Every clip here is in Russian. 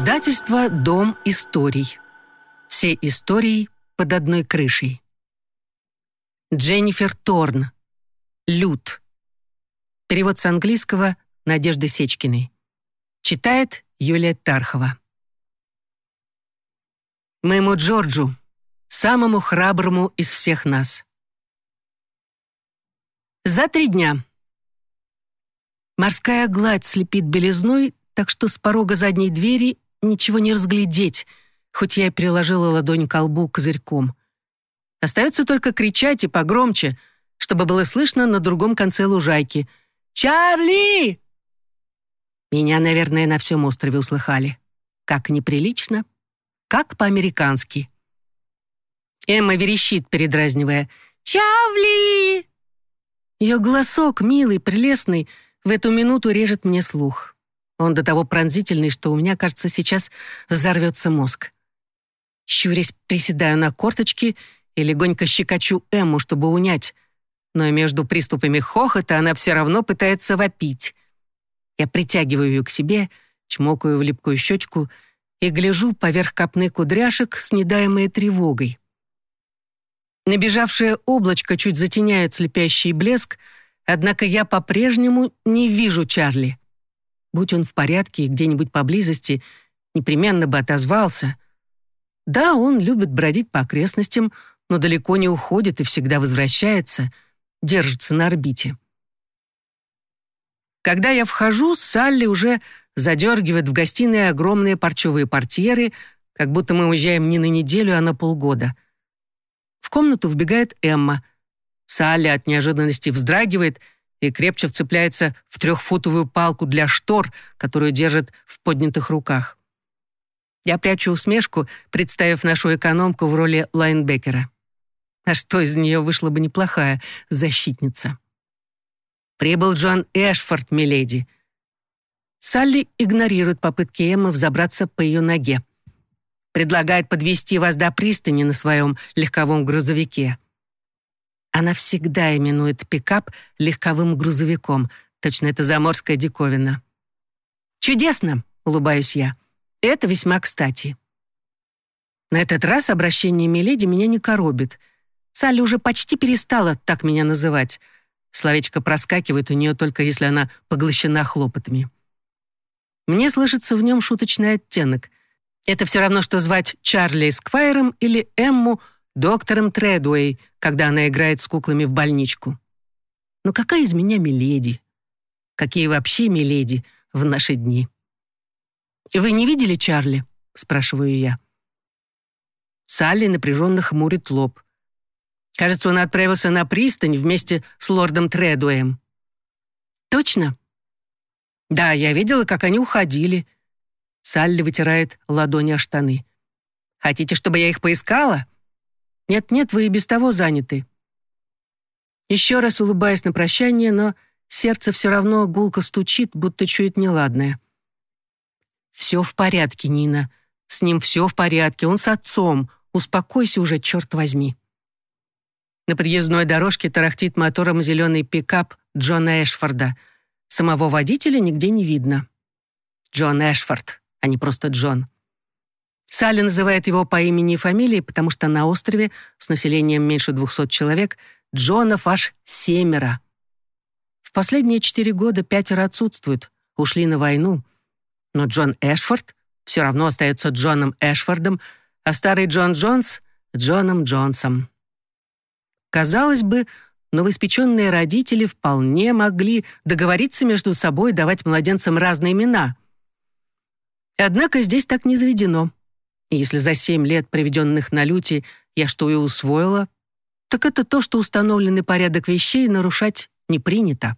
Издательство «Дом историй». Все истории под одной крышей. Дженнифер Торн. Люд. Перевод с английского Надежды Сечкиной. Читает Юлия Тархова. Моему Джорджу, самому храброму из всех нас. За три дня. Морская гладь слепит белизной, так что с порога задней двери ничего не разглядеть, хоть я и приложила ладонь к колбу козырьком. Остается только кричать и погромче, чтобы было слышно на другом конце лужайки. «Чарли!» Меня, наверное, на всем острове услыхали. Как неприлично, как по-американски. Эмма верещит, передразнивая. «Чавли!» Ее голосок, милый, прелестный, в эту минуту режет мне слух. Он до того пронзительный, что у меня, кажется, сейчас взорвется мозг. Щурясь, приседаю на корточки и легонько щекочу Эмму, чтобы унять. Но между приступами хохота она все равно пытается вопить. Я притягиваю ее к себе, чмокаю в липкую щечку и гляжу поверх копны кудряшек с недаемой тревогой. Набежавшее облачко чуть затеняет слепящий блеск, однако я по-прежнему не вижу Чарли. Будь он в порядке и где-нибудь поблизости, непременно бы отозвался. Да, он любит бродить по окрестностям, но далеко не уходит и всегда возвращается, держится на орбите. Когда я вхожу, Салли уже задергивает в гостиной огромные парчевые портьеры, как будто мы уезжаем не на неделю, а на полгода. В комнату вбегает Эмма. Салли от неожиданности вздрагивает — и крепче вцепляется в трехфутовую палку для штор, которую держит в поднятых руках. Я прячу усмешку, представив нашу экономку в роли лайнбекера. А что из нее вышла бы неплохая защитница? Прибыл Джон Эшфорд, миледи. Салли игнорирует попытки Эммы взобраться по ее ноге. Предлагает подвести вас до пристани на своем легковом грузовике. Она всегда именует пикап легковым грузовиком. Точно это заморская диковина. «Чудесно!» — улыбаюсь я. «Это весьма кстати». На этот раз обращение Миледи меня не коробит. Салли уже почти перестала так меня называть. Словечко проскакивает у нее только если она поглощена хлопотами. Мне слышится в нем шуточный оттенок. Это все равно, что звать Чарли Эсквайром или Эмму доктором Тредуэй, когда она играет с куклами в больничку. Но какая из меня миледи? Какие вообще миледи в наши дни? «Вы не видели Чарли?» — спрашиваю я. Салли напряженно хмурит лоб. Кажется, он отправился на пристань вместе с лордом Тредуэем. «Точно?» «Да, я видела, как они уходили». Салли вытирает ладони о штаны. «Хотите, чтобы я их поискала?» «Нет-нет, вы и без того заняты». Еще раз улыбаясь на прощание, но сердце все равно гулко стучит, будто чует неладное. «Все в порядке, Нина. С ним все в порядке, он с отцом. Успокойся уже, черт возьми». На подъездной дорожке тарахтит мотором зеленый пикап Джона Эшфорда. Самого водителя нигде не видно. Джон Эшфорд, а не просто Джон. Салли называет его по имени и фамилии, потому что на острове с населением меньше 200 человек Джонов аж семеро. В последние четыре года пятеро отсутствуют, ушли на войну. Но Джон Эшфорд все равно остается Джоном Эшфордом, а старый Джон Джонс — Джоном Джонсом. Казалось бы, новоиспеченные родители вполне могли договориться между собой давать младенцам разные имена. Однако здесь так не заведено. И если за семь лет, проведенных на люте, я что и усвоила, так это то, что установленный порядок вещей нарушать не принято,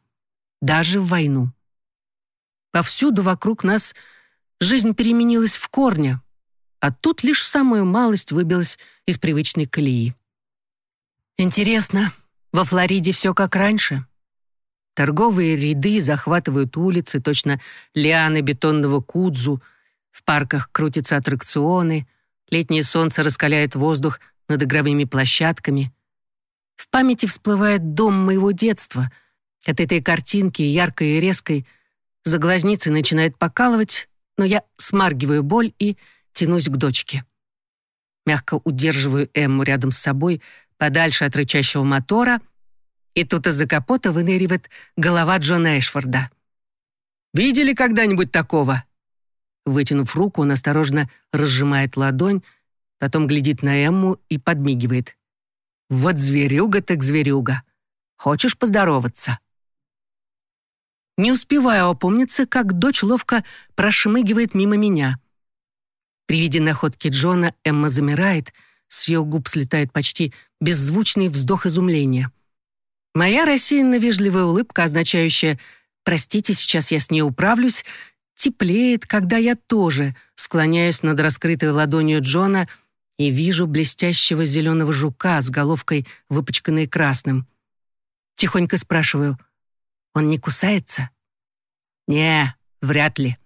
даже в войну. Повсюду вокруг нас жизнь переменилась в корне, а тут лишь самую малость выбилась из привычной колеи. Интересно, во Флориде все как раньше? Торговые ряды захватывают улицы, точно лианы бетонного кудзу, в парках крутятся аттракционы, летнее солнце раскаляет воздух над игровыми площадками. В памяти всплывает дом моего детства. От этой картинки, яркой и резкой, за глазницы начинает покалывать, но я смаргиваю боль и тянусь к дочке. Мягко удерживаю Эмму рядом с собой, подальше от рычащего мотора, и тут из-за капота выныривает голова Джона Эшфорда. «Видели когда-нибудь такого?» Вытянув руку, он осторожно разжимает ладонь, потом глядит на Эмму и подмигивает. «Вот зверюга так зверюга. Хочешь поздороваться?» Не успеваю опомниться, как дочь ловко прошмыгивает мимо меня. При виде находки Джона Эмма замирает, с ее губ слетает почти беззвучный вздох изумления. Моя рассеянно-вежливая улыбка, означающая «простите, сейчас я с ней управлюсь», теплеет, когда я тоже склоняюсь над раскрытой ладонью Джона и вижу блестящего зеленого жука с головкой, выпачканной красным. Тихонько спрашиваю, он не кусается? Не, вряд ли.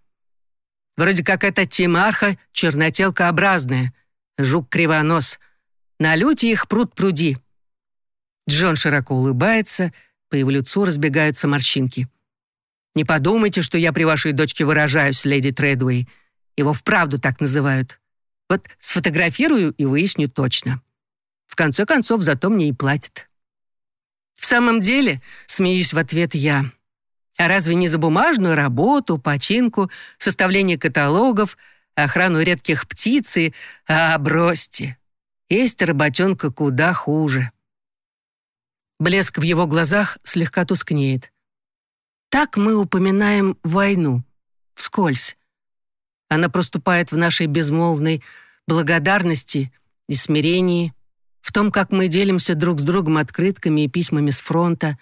Вроде как это тимарха чернотелкообразная, жук-кривонос. На люте их пруд пруди. Джон широко улыбается, по его лицу разбегаются морщинки. Не подумайте, что я при вашей дочке выражаюсь, леди Тредуэй. Его вправду так называют. Вот сфотографирую и выясню точно. В конце концов, зато мне и платят. В самом деле, смеюсь в ответ я. А разве не за бумажную работу, починку, составление каталогов, охрану редких птиц и... А, бросьте. Есть работенка куда хуже. Блеск в его глазах слегка тускнеет. Так мы упоминаем войну, вскользь. Она проступает в нашей безмолвной благодарности и смирении, в том, как мы делимся друг с другом открытками и письмами с фронта,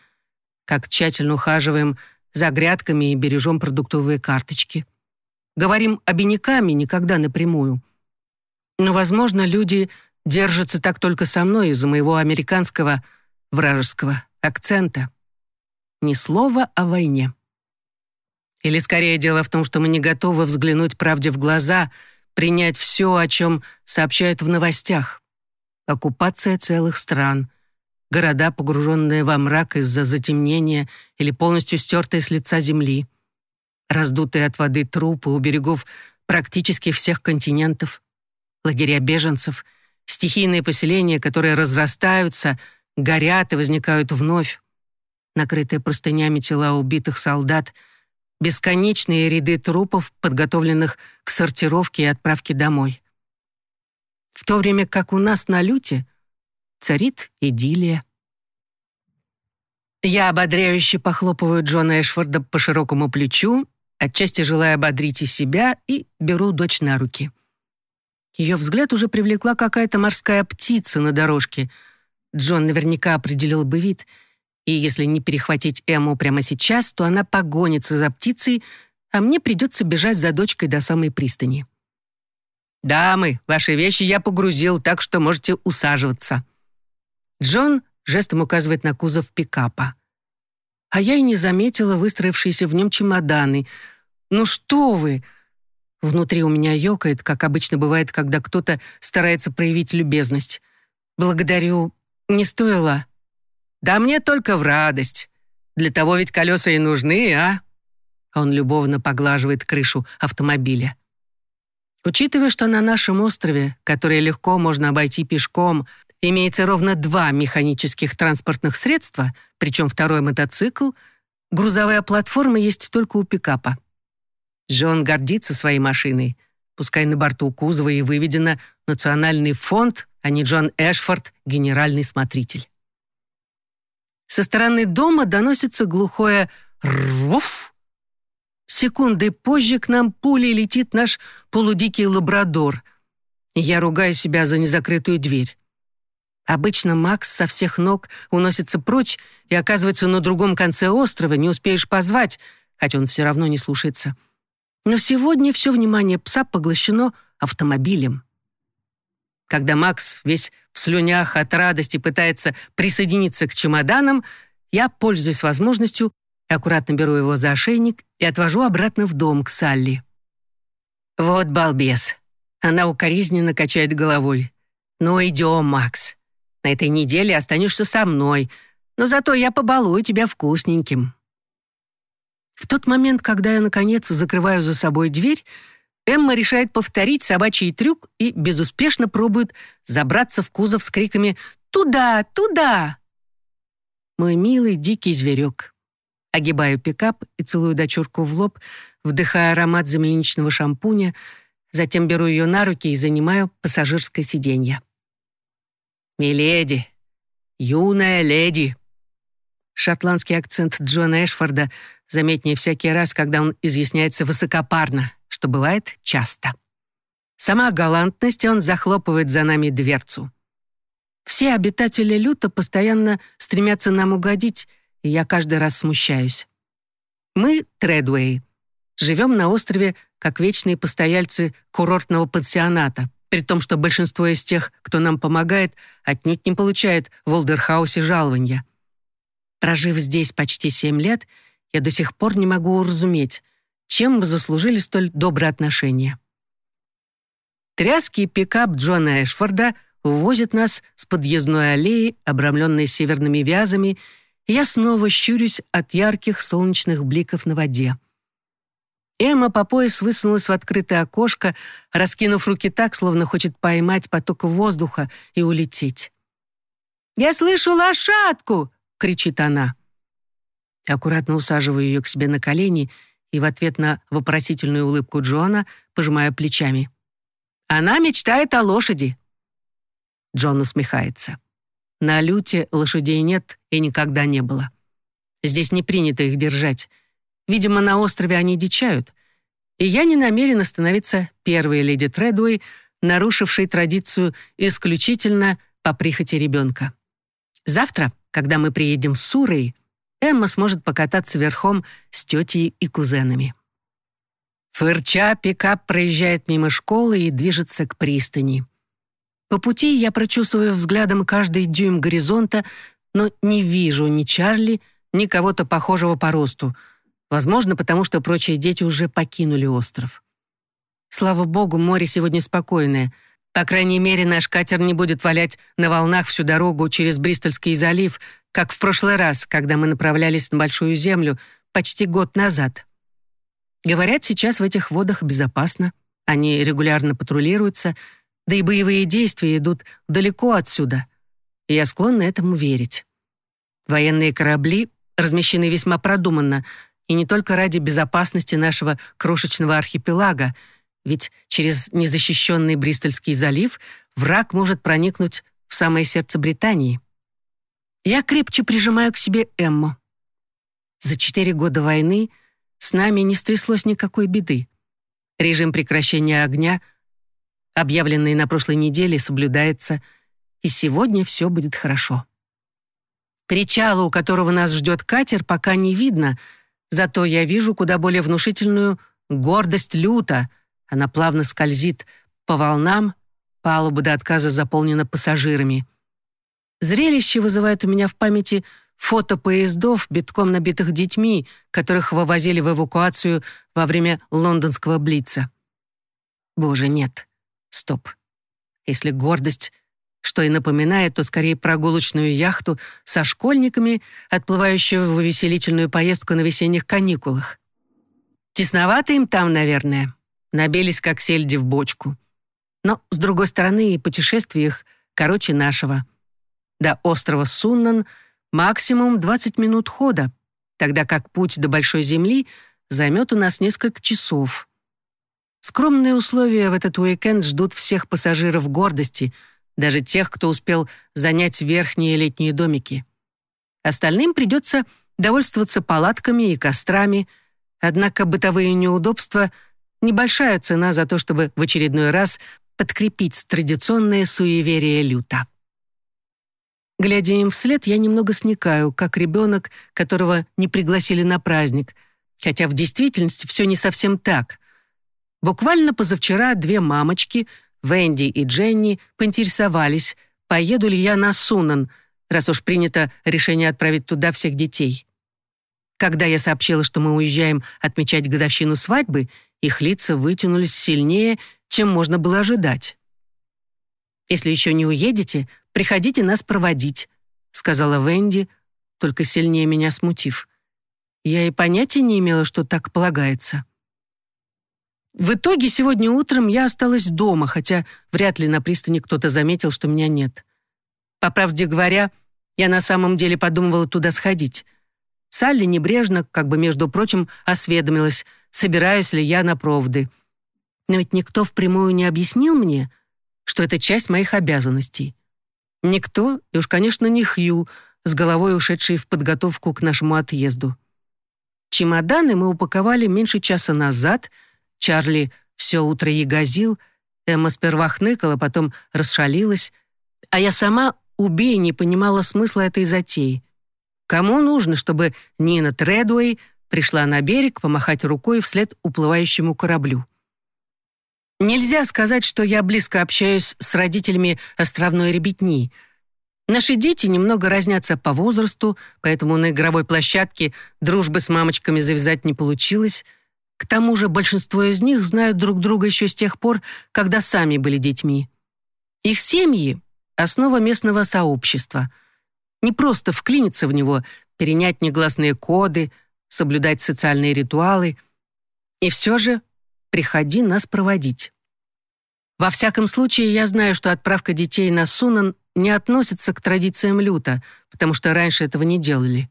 как тщательно ухаживаем за грядками и бережем продуктовые карточки. Говорим обиняками, никогда напрямую. Но, возможно, люди держатся так только со мной из-за моего американского вражеского акцента. Ни слова о войне. Или скорее дело в том, что мы не готовы взглянуть правде в глаза, принять все, о чем сообщают в новостях. Оккупация целых стран, города, погруженные во мрак из-за затемнения или полностью стертые с лица земли, раздутые от воды трупы у берегов практически всех континентов, лагеря беженцев, стихийные поселения, которые разрастаются, горят и возникают вновь, накрытые простынями тела убитых солдат, бесконечные ряды трупов, подготовленных к сортировке и отправке домой. В то время как у нас на люте царит идиллия. Я ободряюще похлопываю Джона Эшфорда по широкому плечу, отчасти желая ободрить и себя, и беру дочь на руки. Ее взгляд уже привлекла какая-то морская птица на дорожке. Джон наверняка определил бы вид — и если не перехватить Эмму прямо сейчас, то она погонится за птицей, а мне придется бежать за дочкой до самой пристани. «Дамы, ваши вещи я погрузил, так что можете усаживаться». Джон жестом указывает на кузов пикапа. А я и не заметила выстроившиеся в нем чемоданы. «Ну что вы!» Внутри у меня ёкает, как обычно бывает, когда кто-то старается проявить любезность. «Благодарю. Не стоило». Да мне только в радость. Для того ведь колеса и нужны, а?» Он любовно поглаживает крышу автомобиля. Учитывая, что на нашем острове, который легко можно обойти пешком, имеется ровно два механических транспортных средства, причем второй мотоцикл, грузовая платформа есть только у пикапа. Джон гордится своей машиной. Пускай на борту кузова и выведено «Национальный фонд», а не Джон Эшфорд, генеральный смотритель. Со стороны дома доносится глухое «рвуф». Секунды позже к нам пулей летит наш полудикий лабрадор. Я ругаю себя за незакрытую дверь. Обычно Макс со всех ног уносится прочь и оказывается на другом конце острова, не успеешь позвать, хотя он все равно не слушается. Но сегодня все внимание пса поглощено автомобилем. Когда Макс весь в слюнях от радости пытается присоединиться к чемоданам, я пользуюсь возможностью, аккуратно беру его за ошейник и отвожу обратно в дом к Салли. «Вот балбес!» Она укоризненно качает головой. «Ну, идем, Макс. На этой неделе останешься со мной, но зато я побалую тебя вкусненьким». В тот момент, когда я, наконец, закрываю за собой дверь, Эмма решает повторить собачий трюк и безуспешно пробует забраться в кузов с криками «Туда! Туда!». Мой милый дикий зверек. Огибаю пикап и целую дочурку в лоб, вдыхая аромат земляничного шампуня, затем беру ее на руки и занимаю пассажирское сиденье. «Миледи! Юная леди!» Шотландский акцент Джона Эшфорда заметнее всякий раз, когда он изъясняется высокопарно, что бывает часто. Сама галантность, он захлопывает за нами дверцу. Все обитатели люта постоянно стремятся нам угодить, и я каждый раз смущаюсь. Мы, Тредуэй, живем на острове как вечные постояльцы курортного пансионата, при том, что большинство из тех, кто нам помогает, отнюдь не получает в Олдерхаусе жалования. Прожив здесь почти семь лет, я до сих пор не могу уразуметь, чем мы заслужили столь добрые отношения. Тряский пикап Джона Эшфорда увозит нас с подъездной аллеи, обрамленной северными вязами, и я снова щурюсь от ярких солнечных бликов на воде. Эмма по пояс высунулась в открытое окошко, раскинув руки так, словно хочет поймать поток воздуха и улететь. «Я слышу лошадку!» — кричит она. Аккуратно усаживаю ее к себе на колени и в ответ на вопросительную улыбку Джона пожимаю плечами. «Она мечтает о лошади!» Джон усмехается. На люте лошадей нет и никогда не было. Здесь не принято их держать. Видимо, на острове они дичают. И я не намерена становиться первой леди Тредуэй, нарушившей традицию исключительно по прихоти ребенка. Завтра, когда мы приедем с Сурой, Эмма сможет покататься верхом с тетей и кузенами. Фырча пикап проезжает мимо школы и движется к пристани. По пути я прочесываю взглядом каждый дюйм горизонта, но не вижу ни Чарли, ни кого-то похожего по росту. Возможно, потому что прочие дети уже покинули остров. Слава богу, море сегодня спокойное. По крайней мере, наш катер не будет валять на волнах всю дорогу через Бристольский залив, как в прошлый раз, когда мы направлялись на Большую Землю почти год назад. Говорят, сейчас в этих водах безопасно. Они регулярно патрулируются — да и боевые действия идут далеко отсюда. Я склонна этому верить. Военные корабли размещены весьма продуманно, и не только ради безопасности нашего крошечного архипелага, ведь через незащищенный Бристольский залив враг может проникнуть в самое сердце Британии. Я крепче прижимаю к себе Эмму. За четыре года войны с нами не стряслось никакой беды. Режим прекращения огня — объявленный на прошлой неделе, соблюдается, и сегодня все будет хорошо. Причала, у которого нас ждет катер, пока не видно, зато я вижу куда более внушительную гордость люта. Она плавно скользит по волнам, палуба до отказа заполнена пассажирами. Зрелище вызывает у меня в памяти фото поездов, битком набитых детьми, которых вывозили в эвакуацию во время лондонского Блица. Боже, нет. Стоп. Если гордость, что и напоминает, то скорее прогулочную яхту со школьниками, отплывающую в увеселительную поездку на весенних каникулах. Тесновато им там, наверное. Набились, как сельди в бочку. Но, с другой стороны, и путешествие их короче нашего. До острова Суннан максимум 20 минут хода, тогда как путь до Большой Земли займет у нас несколько часов. Скромные условия в этот уикенд ждут всех пассажиров гордости, даже тех, кто успел занять верхние летние домики. Остальным придется довольствоваться палатками и кострами, однако бытовые неудобства — небольшая цена за то, чтобы в очередной раз подкрепить традиционное суеверие люта. Глядя им вслед, я немного сникаю, как ребенок, которого не пригласили на праздник, хотя в действительности все не совсем так. Буквально позавчера две мамочки, Венди и Дженни, поинтересовались, поеду ли я на Сунан, раз уж принято решение отправить туда всех детей. Когда я сообщила, что мы уезжаем отмечать годовщину свадьбы, их лица вытянулись сильнее, чем можно было ожидать. «Если еще не уедете, приходите нас проводить», сказала Венди, только сильнее меня смутив. Я и понятия не имела, что так полагается. В итоге сегодня утром я осталась дома, хотя вряд ли на пристани кто-то заметил, что меня нет. По правде говоря, я на самом деле подумывала туда сходить. Салли небрежно, как бы между прочим, осведомилась, собираюсь ли я на проводы. Но ведь никто впрямую не объяснил мне, что это часть моих обязанностей. Никто, и уж, конечно, не Хью, с головой ушедший в подготовку к нашему отъезду. Чемоданы мы упаковали меньше часа назад, Чарли все утро ягозил, Эмма сперва хныкала, потом расшалилась, а я сама, убей, не понимала смысла этой затеи. Кому нужно, чтобы Нина Тредуэй пришла на берег помахать рукой вслед уплывающему кораблю? Нельзя сказать, что я близко общаюсь с родителями островной ребятни. Наши дети немного разнятся по возрасту, поэтому на игровой площадке дружбы с мамочками завязать не получилось. К тому же большинство из них знают друг друга еще с тех пор, когда сами были детьми. Их семьи — основа местного сообщества. Не просто вклиниться в него, перенять негласные коды, соблюдать социальные ритуалы. И все же приходи нас проводить. Во всяком случае, я знаю, что отправка детей на Сунан не относится к традициям люта, потому что раньше этого не делали.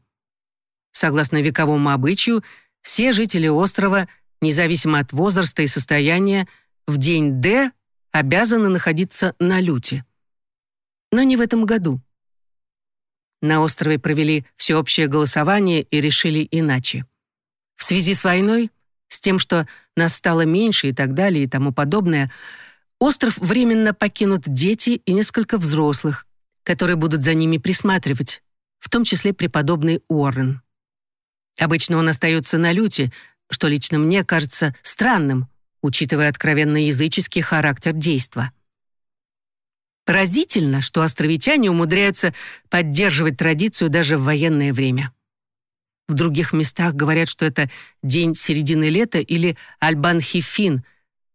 Согласно вековому обычаю, все жители острова, независимо от возраста и состояния, в день Д обязаны находиться на люте. Но не в этом году. На острове провели всеобщее голосование и решили иначе. В связи с войной тем, что нас стало меньше и так далее и тому подобное, остров временно покинут дети и несколько взрослых, которые будут за ними присматривать, в том числе преподобный Уоррен. Обычно он остается на люте, что лично мне кажется странным, учитывая откровенно языческий характер действа. Поразительно, что островитяне умудряются поддерживать традицию даже в военное время. В других местах говорят, что это день середины лета или Альбан-Хифин,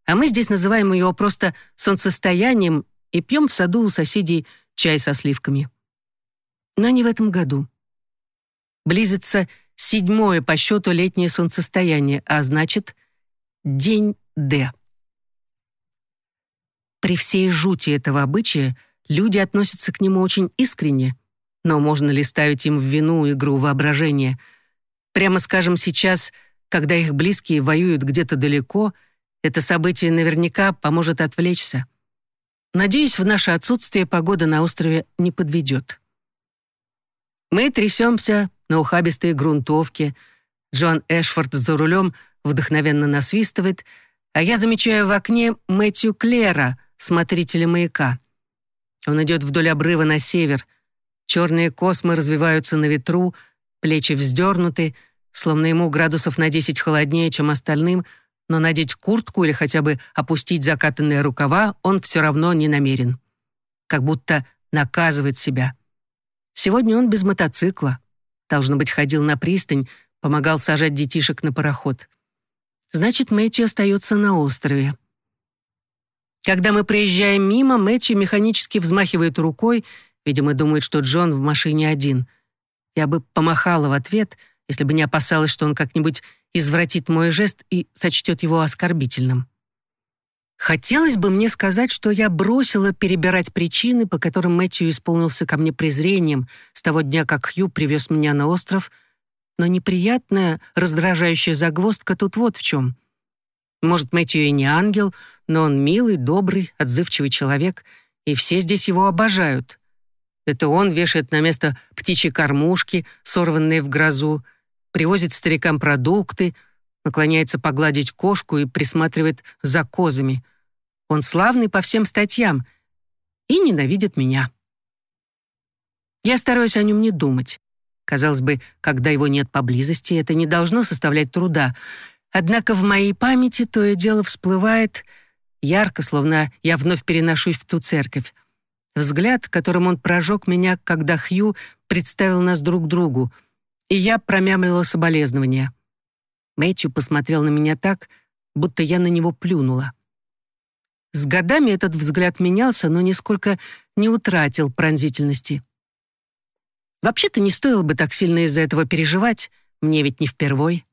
а мы здесь называем его просто солнцестоянием и пьем в саду у соседей чай со сливками. Но не в этом году. Близится седьмое по счету летнее солнцестояние, а значит, день Д. При всей жути этого обычая люди относятся к нему очень искренне, но можно ли ставить им в вину игру воображения – Прямо скажем, сейчас, когда их близкие воюют где-то далеко, это событие наверняка поможет отвлечься. Надеюсь, в наше отсутствие погода на острове не подведет. Мы трясемся на ухабистой грунтовке. Джон Эшфорд за рулем вдохновенно насвистывает, а я замечаю в окне Мэтью Клера, смотрителя маяка. Он идет вдоль обрыва на север. Черные космы развиваются на ветру — Плечи вздернуты, словно ему градусов на 10 холоднее, чем остальным, но надеть куртку или хотя бы опустить закатанные рукава он все равно не намерен. Как будто наказывает себя. Сегодня он без мотоцикла. Должно быть, ходил на пристань, помогал сажать детишек на пароход. Значит, Мэтью остается на острове. Когда мы проезжаем мимо, Мэтью механически взмахивает рукой, видимо, думает, что Джон в машине один — я бы помахала в ответ, если бы не опасалась, что он как-нибудь извратит мой жест и сочтет его оскорбительным. Хотелось бы мне сказать, что я бросила перебирать причины, по которым Мэтью исполнился ко мне презрением с того дня, как Хью привез меня на остров, но неприятная, раздражающая загвоздка тут вот в чем. Может, Мэтью и не ангел, но он милый, добрый, отзывчивый человек, и все здесь его обожают. Это он вешает на место птичьи кормушки, сорванные в грозу, привозит старикам продукты, наклоняется погладить кошку и присматривает за козами. Он славный по всем статьям и ненавидит меня. Я стараюсь о нем не думать. Казалось бы, когда его нет поблизости, это не должно составлять труда. Однако в моей памяти то и дело всплывает ярко, словно я вновь переношусь в ту церковь. Взгляд, которым он прожег меня, когда Хью представил нас друг другу, и я промямлила соболезнования. Мэтью посмотрел на меня так, будто я на него плюнула. С годами этот взгляд менялся, но нисколько не утратил пронзительности. Вообще-то не стоило бы так сильно из-за этого переживать, мне ведь не впервой.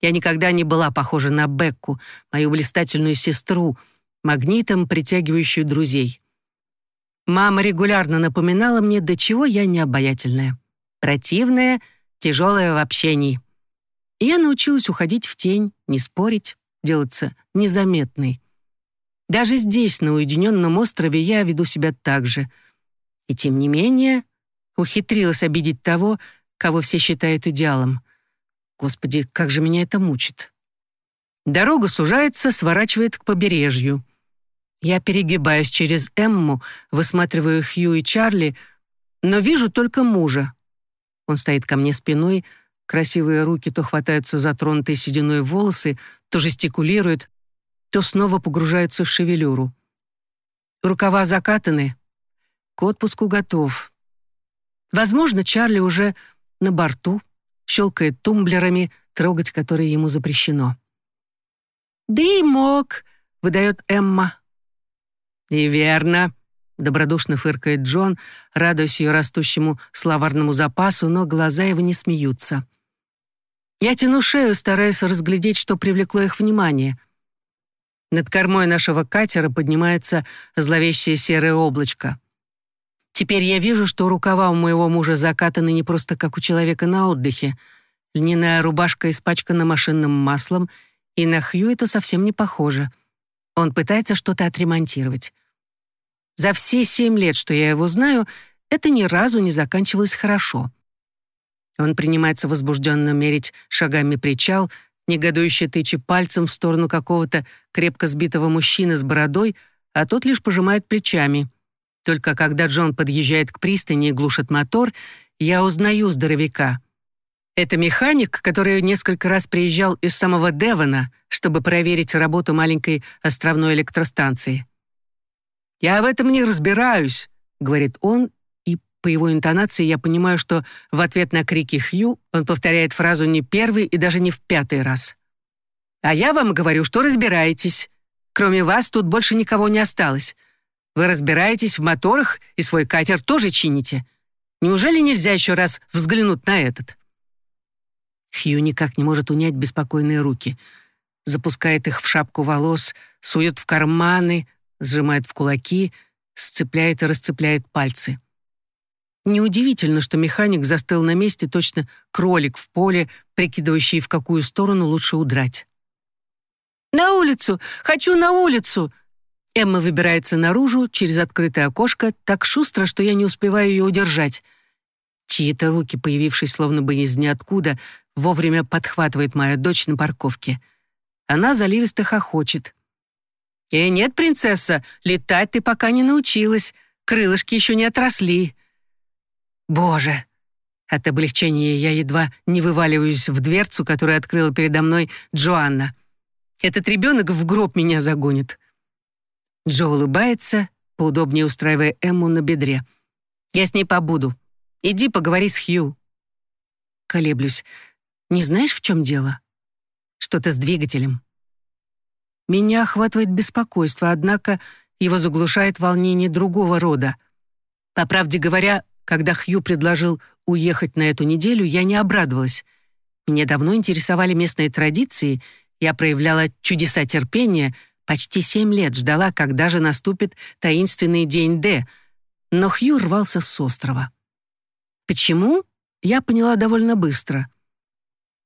Я никогда не была похожа на Бекку, мою блистательную сестру, магнитом, притягивающую друзей. Мама регулярно напоминала мне, до чего я необаятельная. Противная, тяжелая в общении. И я научилась уходить в тень, не спорить, делаться незаметной. Даже здесь, на уединенном острове, я веду себя так же. И тем не менее, ухитрилась обидеть того, кого все считают идеалом. Господи, как же меня это мучит. Дорога сужается, сворачивает к побережью. Я перегибаюсь через Эмму, высматриваю Хью и Чарли, но вижу только мужа. Он стоит ко мне спиной, красивые руки то хватаются за тронутые сединой волосы, то жестикулируют, то снова погружаются в шевелюру. Рукава закатаны, к отпуску готов. Возможно, Чарли уже на борту, щелкает тумблерами, трогать которые ему запрещено. «Дымок!» — выдает Эмма. «И верно», — добродушно фыркает Джон, радуясь ее растущему словарному запасу, но глаза его не смеются. Я тяну шею, стараясь разглядеть, что привлекло их внимание. Над кормой нашего катера поднимается зловещее серое облачко. Теперь я вижу, что рукава у моего мужа закатаны не просто как у человека на отдыхе. Льняная рубашка испачкана машинным маслом, и на Хью это совсем не похоже. Он пытается что-то отремонтировать. За все семь лет, что я его знаю, это ни разу не заканчивалось хорошо. Он принимается возбужденно мерить шагами причал, негодующе тыча пальцем в сторону какого-то крепко сбитого мужчины с бородой, а тот лишь пожимает плечами — только когда Джон подъезжает к пристани и глушит мотор, я узнаю здоровяка. Это механик, который несколько раз приезжал из самого Девона, чтобы проверить работу маленькой островной электростанции. «Я в этом не разбираюсь», — говорит он, и по его интонации я понимаю, что в ответ на крики Хью он повторяет фразу не первый и даже не в пятый раз. «А я вам говорю, что разбираетесь. Кроме вас тут больше никого не осталось. Вы разбираетесь в моторах и свой катер тоже чините. Неужели нельзя еще раз взглянуть на этот?» Хью никак не может унять беспокойные руки. Запускает их в шапку волос, сует в карманы, сжимает в кулаки, сцепляет и расцепляет пальцы. Неудивительно, что механик застыл на месте точно кролик в поле, прикидывающий, в какую сторону лучше удрать. «На улицу! Хочу на улицу!» Эмма выбирается наружу через открытое окошко так шустро, что я не успеваю ее удержать. Чьи-то руки, появившись словно бы из ниоткуда, вовремя подхватывает моя дочь на парковке. Она заливисто хохочет. «Э, нет, принцесса, летать ты пока не научилась, крылышки еще не отросли». «Боже!» От облегчения я едва не вываливаюсь в дверцу, которую открыла передо мной Джоанна. «Этот ребенок в гроб меня загонит». Джо улыбается, поудобнее устраивая Эмму на бедре. «Я с ней побуду. Иди поговори с Хью». Колеблюсь. «Не знаешь, в чем дело?» «Что-то с двигателем». Меня охватывает беспокойство, однако его заглушает волнение другого рода. По правде говоря, когда Хью предложил уехать на эту неделю, я не обрадовалась. Меня давно интересовали местные традиции, я проявляла чудеса терпения — Почти семь лет ждала, когда же наступит таинственный день Д, но Хью рвался с острова. Почему? Я поняла довольно быстро.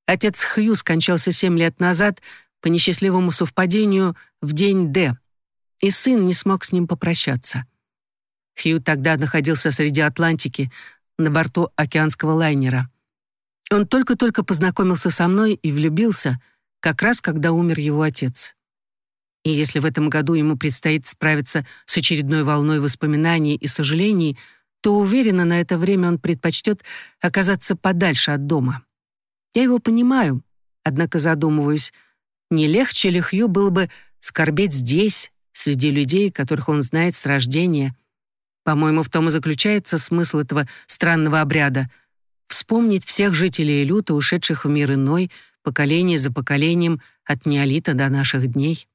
Отец Хью скончался семь лет назад по несчастливому совпадению в день Д, и сын не смог с ним попрощаться. Хью тогда находился среди Атлантики, на борту океанского лайнера. Он только-только познакомился со мной и влюбился, как раз когда умер его отец. И если в этом году ему предстоит справиться с очередной волной воспоминаний и сожалений, то уверена, на это время он предпочтет оказаться подальше от дома. Я его понимаю, однако задумываюсь, не легче ли Хью было бы скорбеть здесь, среди людей, которых он знает с рождения. По-моему, в том и заключается смысл этого странного обряда — вспомнить всех жителей Люта, ушедших в мир иной, поколение за поколением, от неолита до наших дней.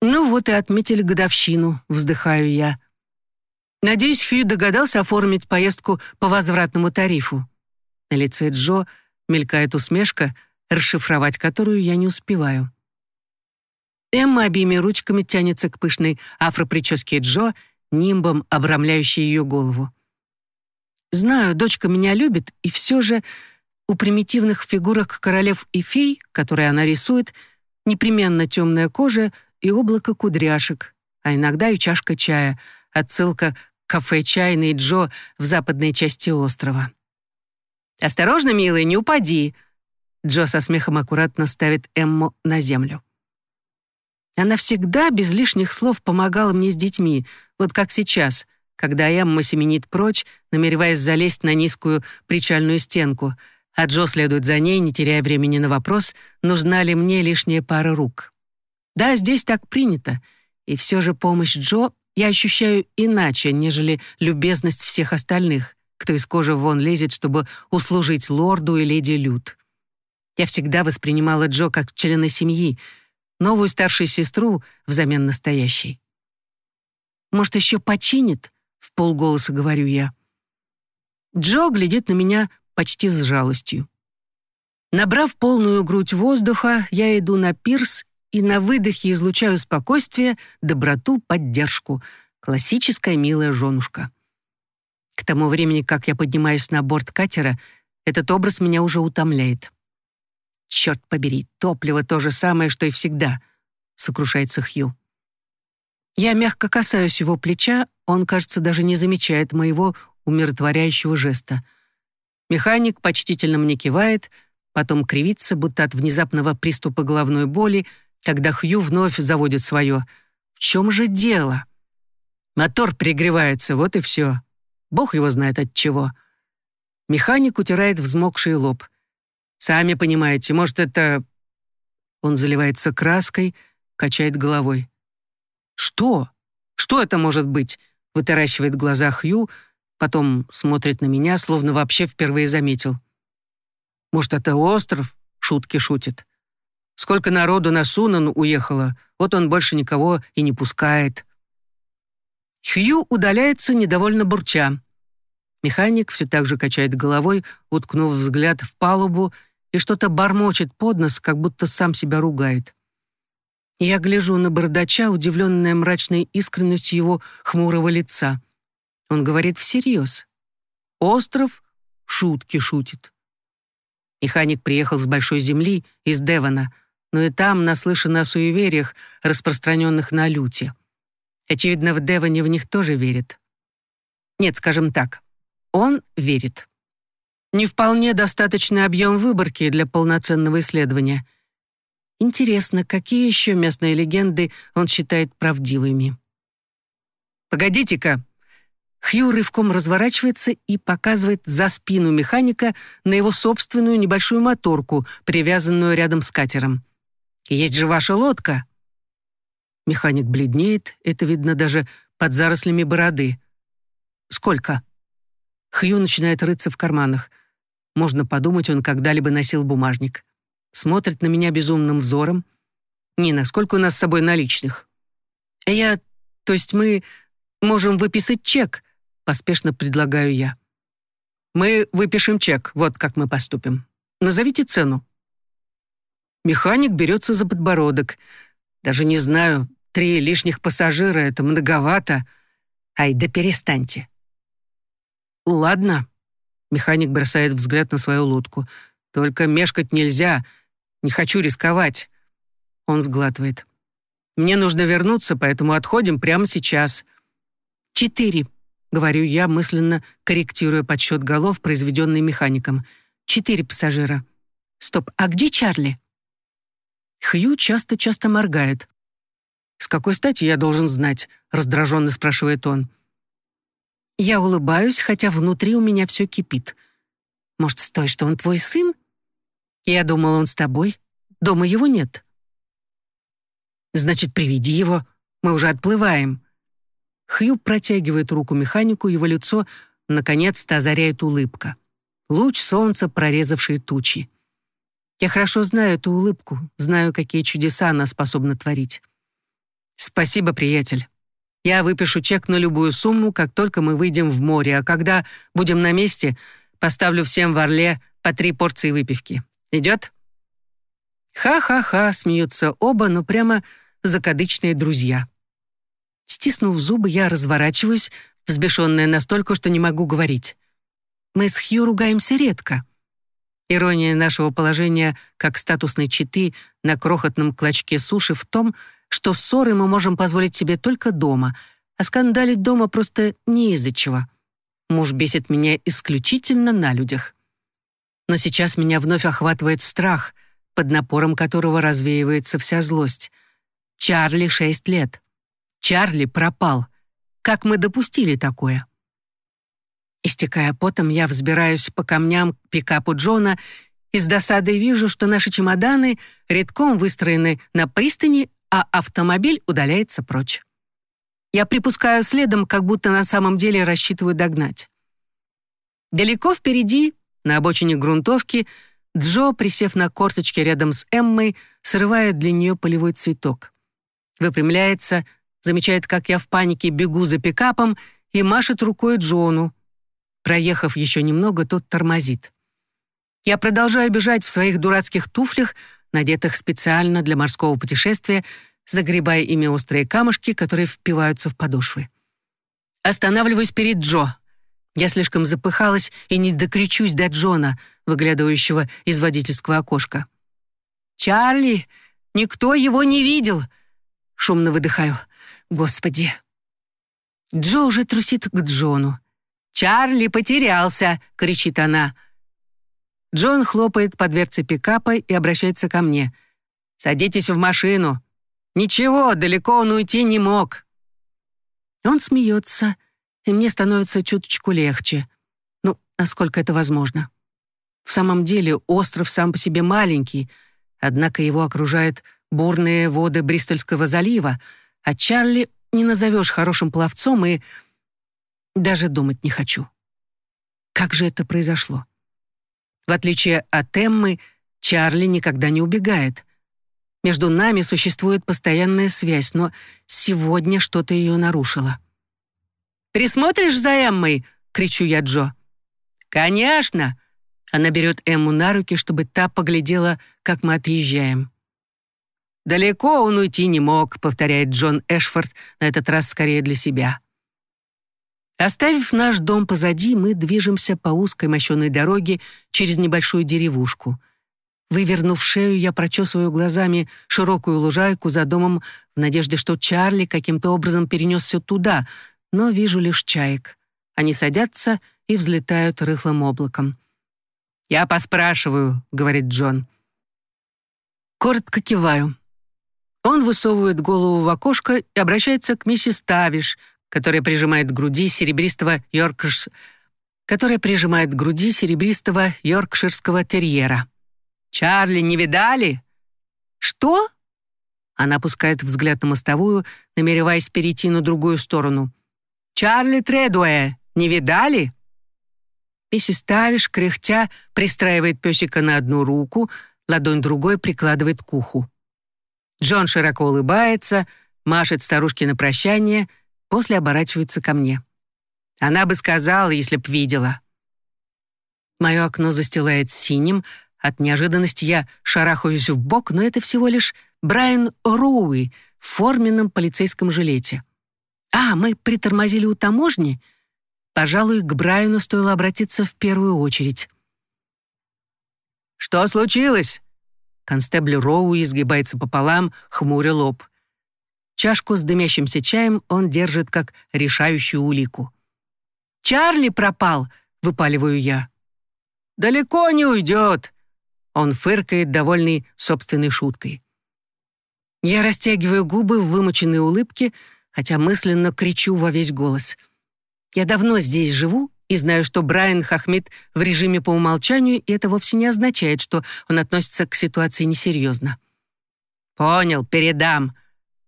«Ну вот и отметили годовщину», — вздыхаю я. Надеюсь, Хью догадался оформить поездку по возвратному тарифу. На лице Джо мелькает усмешка, расшифровать которую я не успеваю. Эмма обеими ручками тянется к пышной афроприческе Джо, нимбом, обрамляющей ее голову. Знаю, дочка меня любит, и все же у примитивных фигурок королев и фей, которые она рисует, непременно темная кожа и облако кудряшек, а иногда и чашка чая, отсылка к кафе «Чайный Джо» в западной части острова. «Осторожно, милый, не упади!» Джо со смехом аккуратно ставит Эмму на землю. Она всегда без лишних слов помогала мне с детьми, вот как сейчас, когда Эмма семенит прочь, намереваясь залезть на низкую причальную стенку, а Джо следует за ней, не теряя времени на вопрос, нужна ли мне лишняя пара рук. Да, здесь так принято, и все же помощь Джо я ощущаю иначе, нежели любезность всех остальных, кто из кожи вон лезет, чтобы услужить лорду и леди Люд. Я всегда воспринимала Джо как члена семьи, новую старшую сестру взамен настоящей. «Может, еще починит?» — в полголоса говорю я. Джо глядит на меня почти с жалостью. Набрав полную грудь воздуха, я иду на пирс и на выдохе излучаю спокойствие, доброту, поддержку. Классическая милая женушка. К тому времени, как я поднимаюсь на борт катера, этот образ меня уже утомляет. «Черт побери, топливо то же самое, что и всегда», — сокрушается Хью. Я мягко касаюсь его плеча, он, кажется, даже не замечает моего умиротворяющего жеста. Механик почтительно мне кивает, потом кривится, будто от внезапного приступа головной боли, когда Хью вновь заводит свое. В чем же дело? Мотор перегревается, вот и все. Бог его знает от чего. Механик утирает взмокший лоб. Сами понимаете, может, это... Он заливается краской, качает головой. «Что? Что это может быть?» Вытаращивает глаза Хью, потом смотрит на меня, словно вообще впервые заметил. «Может, это остров?» — шутки шутит. «Сколько народу на Сунан уехало, вот он больше никого и не пускает». Хью удаляется, недовольно бурча. Механик все так же качает головой, уткнув взгляд в палубу, и что-то бормочет под нос, как будто сам себя ругает. Я гляжу на бардача, удивленная мрачной искренностью его хмурого лица. Он говорит всерьез. Остров шутки шутит. Механик приехал с большой земли, из Девона, но и там наслышано о суевериях, распространенных на люте. Очевидно, в Девоне в них тоже верят. Нет, скажем так, он верит. Не вполне достаточный объем выборки для полноценного исследования — Интересно, какие еще местные легенды он считает правдивыми? «Погодите-ка!» Хью рывком разворачивается и показывает за спину механика на его собственную небольшую моторку, привязанную рядом с катером. «Есть же ваша лодка!» Механик бледнеет, это видно даже под зарослями бороды. «Сколько?» Хью начинает рыться в карманах. Можно подумать, он когда-либо носил бумажник смотрит на меня безумным взором. «Нина, сколько у нас с собой наличных?» «Я... То есть мы можем выписать чек», — поспешно предлагаю я. «Мы выпишем чек, вот как мы поступим. Назовите цену». Механик берется за подбородок. Даже не знаю, три лишних пассажира — это многовато. Ай, да перестаньте. «Ладно», — механик бросает взгляд на свою лодку. «Только мешкать нельзя, не хочу рисковать». Он сглатывает. «Мне нужно вернуться, поэтому отходим прямо сейчас». «Четыре», — говорю я, мысленно корректируя подсчет голов, произведенный механиком. «Четыре пассажира. Стоп, а где Чарли?» Хью часто-часто моргает. «С какой стати я должен знать?» — раздраженно спрашивает он. Я улыбаюсь, хотя внутри у меня все кипит. «Может, с той, что он твой сын?» Я думал, он с тобой. Дома его нет. Значит, приведи его. Мы уже отплываем. Хью протягивает руку механику, его лицо наконец-то озаряет улыбка. Луч солнца, прорезавший тучи. Я хорошо знаю эту улыбку, знаю, какие чудеса она способна творить. Спасибо, приятель. Я выпишу чек на любую сумму, как только мы выйдем в море, а когда будем на месте, поставлю всем в Орле по три порции выпивки. Идет?» Ха-ха-ха, смеются оба, но прямо закадычные друзья. Стиснув зубы, я разворачиваюсь, взбешенная настолько, что не могу говорить. Мы с Хью ругаемся редко. Ирония нашего положения как статусной читы на крохотном клочке суши в том, что ссоры мы можем позволить себе только дома, а скандалить дома просто не из-за чего. Муж бесит меня исключительно на людях. Но сейчас меня вновь охватывает страх, под напором которого развеивается вся злость. Чарли шесть лет. Чарли пропал. Как мы допустили такое? Истекая потом, я взбираюсь по камням к пикапу Джона и с досадой вижу, что наши чемоданы редком выстроены на пристани, а автомобиль удаляется прочь. Я припускаю следом, как будто на самом деле рассчитываю догнать. Далеко впереди, на обочине грунтовки, Джо, присев на корточки рядом с Эммой, срывает для нее полевой цветок. Выпрямляется, замечает, как я в панике бегу за пикапом и машет рукой Джону. Проехав еще немного, тот тормозит. Я продолжаю бежать в своих дурацких туфлях, надетых специально для морского путешествия, загребая ими острые камушки, которые впиваются в подошвы. Останавливаюсь перед Джо. Я слишком запыхалась и не докричусь до Джона, выглядывающего из водительского окошка. «Чарли! Никто его не видел!» Шумно выдыхаю. «Господи!» Джо уже трусит к Джону. «Чарли потерялся!» — кричит она. Джон хлопает по дверце пикапа и обращается ко мне. «Садитесь в машину. Ничего, далеко он уйти не мог». Он смеется, и мне становится чуточку легче. Ну, насколько это возможно. В самом деле остров сам по себе маленький, однако его окружают бурные воды Бристольского залива, а Чарли не назовешь хорошим пловцом и даже думать не хочу. Как же это произошло? В отличие от Эммы, Чарли никогда не убегает. Между нами существует постоянная связь, но сегодня что-то ее нарушило. «Присмотришь за Эммой?» — кричу я Джо. «Конечно!» Она берет Эмму на руки, чтобы та поглядела, как мы отъезжаем. «Далеко он уйти не мог», — повторяет Джон Эшфорд, на этот раз скорее для себя. Оставив наш дом позади, мы движемся по узкой мощеной дороге через небольшую деревушку. Вывернув шею, я прочесываю глазами широкую лужайку за домом в надежде, что Чарли каким-то образом перенесся туда, но вижу лишь чаек. Они садятся и взлетают рыхлым облаком. «Я поспрашиваю», — говорит Джон. Коротко киваю. Он высовывает голову в окошко и обращается к миссис Тавиш — которая прижимает к груди серебристого йоркш... которая прижимает к груди серебристого йоркширского терьера. «Чарли, не видали?» «Что?» Она опускает взгляд на мостовую, намереваясь перейти на другую сторону. «Чарли Тредуэ, не видали?» Миссис Тавиш, кряхтя, пристраивает песика на одну руку, ладонь другой прикладывает к уху. Джон широко улыбается, машет старушке на прощание — После оборачивается ко мне. Она бы сказала, если б видела. Мое окно застилает синим. От неожиданности я шарахаюсь в бок, но это всего лишь Брайан Роуи в форменном полицейском жилете. А, мы притормозили у таможни? Пожалуй, к Брайану стоило обратиться в первую очередь. «Что случилось?» Констебль Роу изгибается пополам, хмуря лоб. Чашку с дымящимся чаем он держит как решающую улику. «Чарли пропал!» — выпаливаю я. «Далеко не уйдет!» Он фыркает, довольный собственной шуткой. Я растягиваю губы в вымученной улыбке, хотя мысленно кричу во весь голос. Я давно здесь живу и знаю, что Брайан Хахмид в режиме по умолчанию, и это вовсе не означает, что он относится к ситуации несерьезно. «Понял, передам»,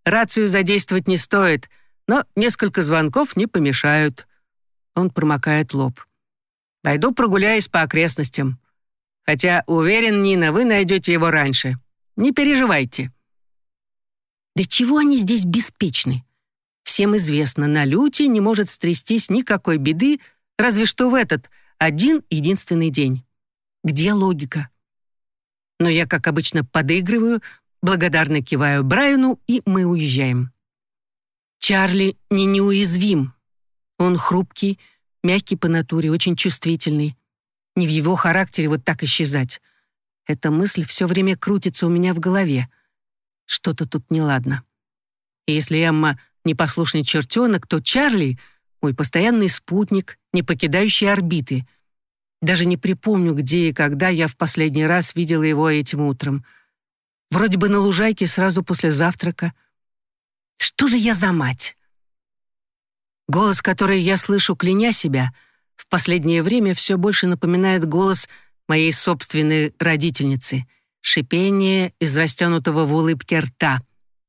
Рацию задействовать не стоит, но несколько звонков не помешают. Он промокает лоб. Пойду прогуляюсь по окрестностям. Хотя, уверен, Нина, вы найдете его раньше. Не переживайте. Да чего они здесь беспечны? Всем известно, на люте не может стрястись никакой беды, разве что в этот один единственный день. Где логика? Но я, как обычно, подыгрываю, благодарно киваю Брайану, и мы уезжаем. Чарли не неуязвим. Он хрупкий, мягкий по натуре, очень чувствительный. Не в его характере вот так исчезать. Эта мысль все время крутится у меня в голове. Что-то тут неладно. И если Эмма непослушный чертенок, то Чарли — мой постоянный спутник, не покидающий орбиты. Даже не припомню, где и когда я в последний раз видела его этим утром. Вроде бы на лужайке сразу после завтрака. Что же я за мать? Голос, который я слышу, кляня себя, в последнее время все больше напоминает голос моей собственной родительницы. Шипение из растянутого в улыбке рта,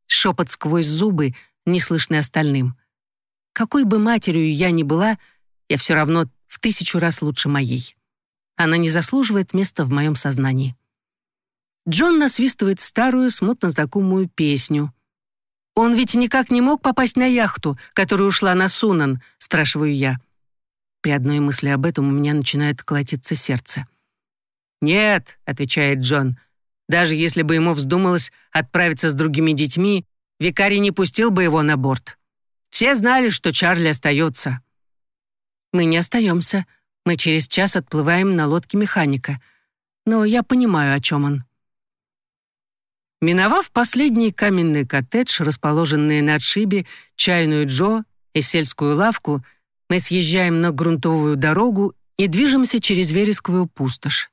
шепот сквозь зубы, неслышный остальным. Какой бы матерью я ни была, я все равно в тысячу раз лучше моей. Она не заслуживает места в моем сознании. Джон насвистывает старую, смутно знакомую песню. «Он ведь никак не мог попасть на яхту, которая ушла на Сунан», — спрашиваю я. При одной мысли об этом у меня начинает колотиться сердце. «Нет», — отвечает Джон, «даже если бы ему вздумалось отправиться с другими детьми, викарий не пустил бы его на борт. Все знали, что Чарли остается». «Мы не остаемся. Мы через час отплываем на лодке механика. Но я понимаю, о чем он». Миновав последний каменный коттедж, расположенный на отшибе, чайную Джо и сельскую лавку, мы съезжаем на грунтовую дорогу и движемся через вересковую пустошь.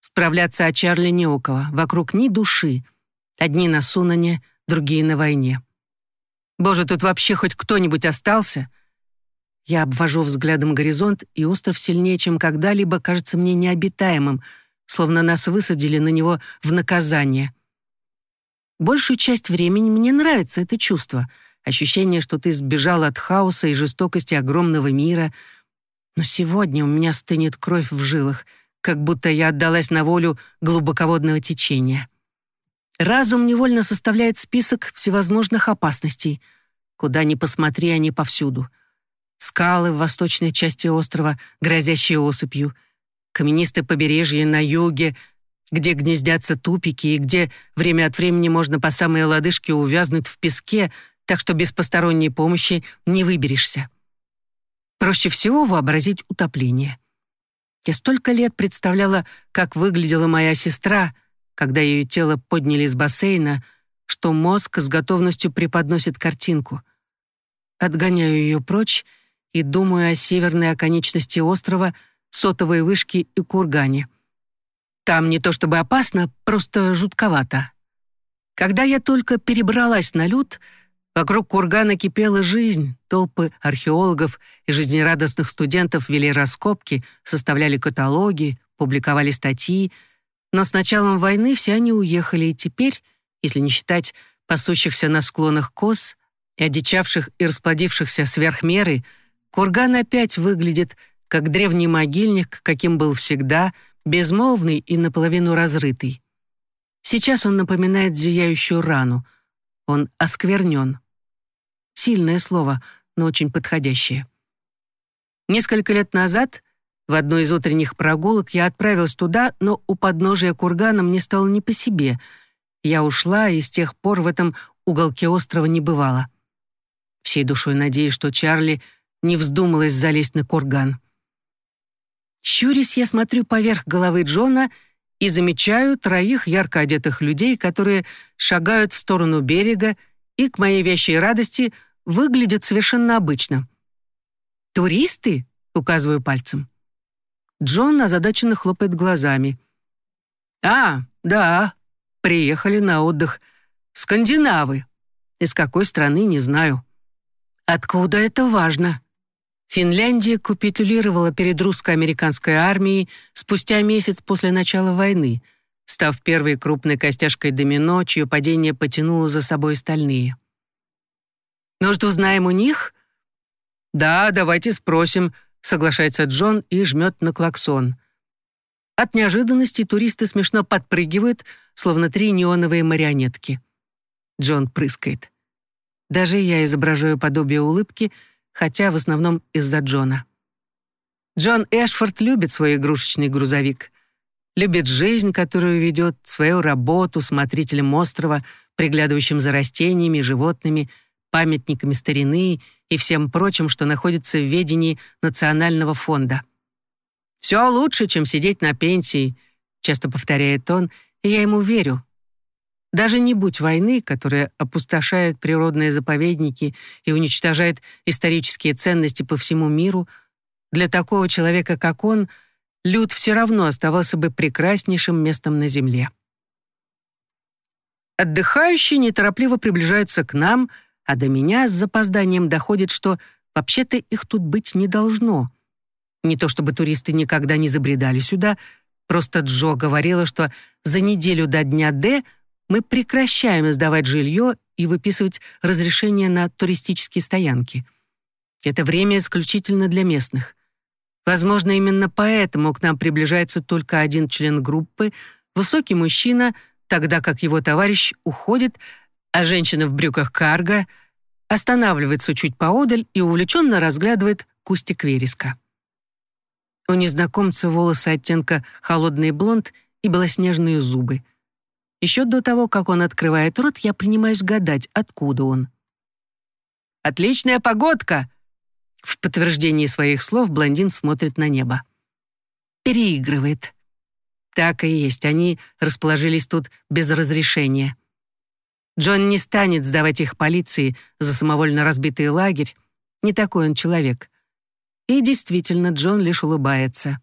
Справляться о Чарли не у кого, вокруг ни души. Одни на Сунане, другие на войне. Боже, тут вообще хоть кто-нибудь остался? Я обвожу взглядом горизонт, и остров сильнее, чем когда-либо, кажется мне необитаемым, словно нас высадили на него в наказание. Большую часть времени мне нравится это чувство, ощущение, что ты сбежал от хаоса и жестокости огромного мира. Но сегодня у меня стынет кровь в жилах, как будто я отдалась на волю глубоководного течения. Разум невольно составляет список всевозможных опасностей. Куда ни посмотри, они повсюду. Скалы в восточной части острова, грозящие осыпью, каменистые побережья на юге — где гнездятся тупики и где время от времени можно по самые лодыжки увязнуть в песке, так что без посторонней помощи не выберешься. Проще всего вообразить утопление. Я столько лет представляла, как выглядела моя сестра, когда ее тело подняли из бассейна, что мозг с готовностью преподносит картинку. Отгоняю ее прочь и думаю о северной оконечности острова, сотовой вышке и кургане — там не то чтобы опасно, просто жутковато. Когда я только перебралась на люд, вокруг кургана кипела жизнь, толпы археологов и жизнерадостных студентов вели раскопки, составляли каталоги, публиковали статьи, но с началом войны все они уехали, и теперь, если не считать пасущихся на склонах коз и одичавших и расплодившихся сверх меры, курган опять выглядит как древний могильник, каким был всегда — безмолвный и наполовину разрытый. Сейчас он напоминает зияющую рану. Он осквернен. Сильное слово, но очень подходящее. Несколько лет назад в одной из утренних прогулок я отправилась туда, но у подножия кургана мне стало не по себе. Я ушла, и с тех пор в этом уголке острова не бывало. Всей душой надеюсь, что Чарли не вздумалась залезть на курган. Щурясь, я смотрю поверх головы Джона и замечаю троих ярко одетых людей, которые шагают в сторону берега и, к моей вящей радости, выглядят совершенно обычно. «Туристы?» — указываю пальцем. Джон озадаченно хлопает глазами. «А, да, приехали на отдых. Скандинавы. Из какой страны, не знаю». «Откуда это важно?» Финляндия капитулировала перед русско-американской армией спустя месяц после начала войны, став первой крупной костяшкой домино, чье падение потянуло за собой остальные. «Может, узнаем у них?» «Да, давайте спросим», — соглашается Джон и жмет на клаксон. От неожиданности туристы смешно подпрыгивают, словно три неоновые марионетки. Джон прыскает. Даже я изображаю подобие улыбки — хотя в основном из-за Джона. Джон Эшфорд любит свой игрушечный грузовик. любит жизнь, которую ведет, свою работу смотрителем острова, приглядывающим за растениями, животными, памятниками старины и всем прочим, что находится в ведении Национального фонда. «Все лучше, чем сидеть на пенсии», — часто повторяет он, и я ему верю. Даже не будь войны, которая опустошает природные заповедники и уничтожает исторические ценности по всему миру, для такого человека, как он, люд все равно оставался бы прекраснейшим местом на земле. Отдыхающие неторопливо приближаются к нам, а до меня с запозданием доходит, что вообще-то их тут быть не должно. Не то чтобы туристы никогда не забредали сюда, просто Джо говорила, что за неделю до дня Д — мы прекращаем сдавать жилье и выписывать разрешения на туристические стоянки. Это время исключительно для местных. Возможно, именно поэтому к нам приближается только один член группы, высокий мужчина, тогда как его товарищ уходит, а женщина в брюках карго останавливается чуть поодаль и увлеченно разглядывает кустик вереска. У незнакомца волосы оттенка холодный блонд и белоснежные зубы — еще до того, как он открывает рот, я принимаюсь гадать, откуда он. «Отличная погодка!» В подтверждении своих слов блондин смотрит на небо. Переигрывает. Так и есть, они расположились тут без разрешения. Джон не станет сдавать их полиции за самовольно разбитый лагерь. Не такой он человек. И действительно, Джон лишь улыбается.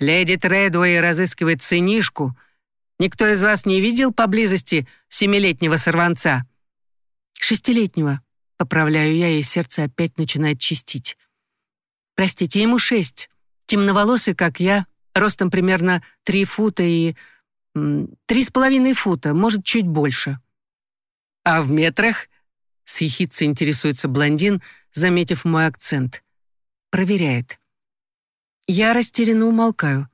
«Леди Тредуэй разыскивает сынишку», Никто из вас не видел поблизости семилетнего сорванца?» «Шестилетнего», — поправляю я, и сердце опять начинает чистить. «Простите, ему шесть. Темноволосый, как я, ростом примерно три фута и... три с половиной фута, может, чуть больше». «А в метрах?» — с интересуется блондин, заметив мой акцент. Проверяет. Я растерянно умолкаю.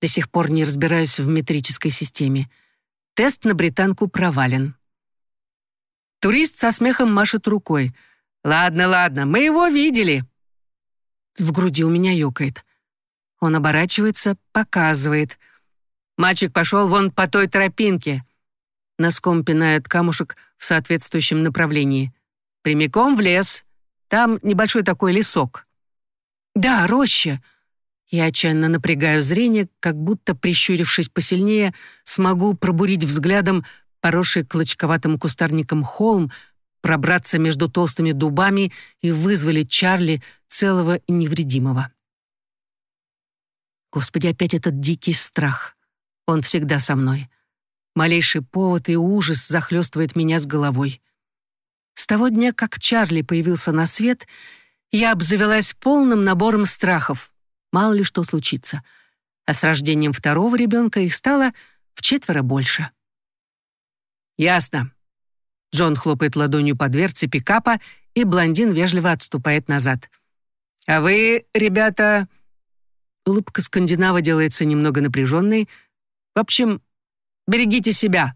До сих пор не разбираюсь в метрической системе. Тест на британку провален. Турист со смехом машет рукой. «Ладно, ладно, мы его видели». В груди у меня ёкает. Он оборачивается, показывает. Мальчик пошел вон по той тропинке. Носком пинает камушек в соответствующем направлении. Прямиком в лес. Там небольшой такой лесок. «Да, роща», я отчаянно напрягаю зрение, как будто, прищурившись посильнее, смогу пробурить взглядом поросший клочковатым кустарником холм, пробраться между толстыми дубами и вызволить Чарли целого и невредимого. Господи, опять этот дикий страх. Он всегда со мной. Малейший повод и ужас захлестывает меня с головой. С того дня, как Чарли появился на свет, я обзавелась полным набором страхов мало ли что случится. А с рождением второго ребенка их стало в четверо больше. «Ясно». Джон хлопает ладонью по дверце пикапа, и блондин вежливо отступает назад. «А вы, ребята...» Улыбка скандинава делается немного напряженной. «В общем, берегите себя».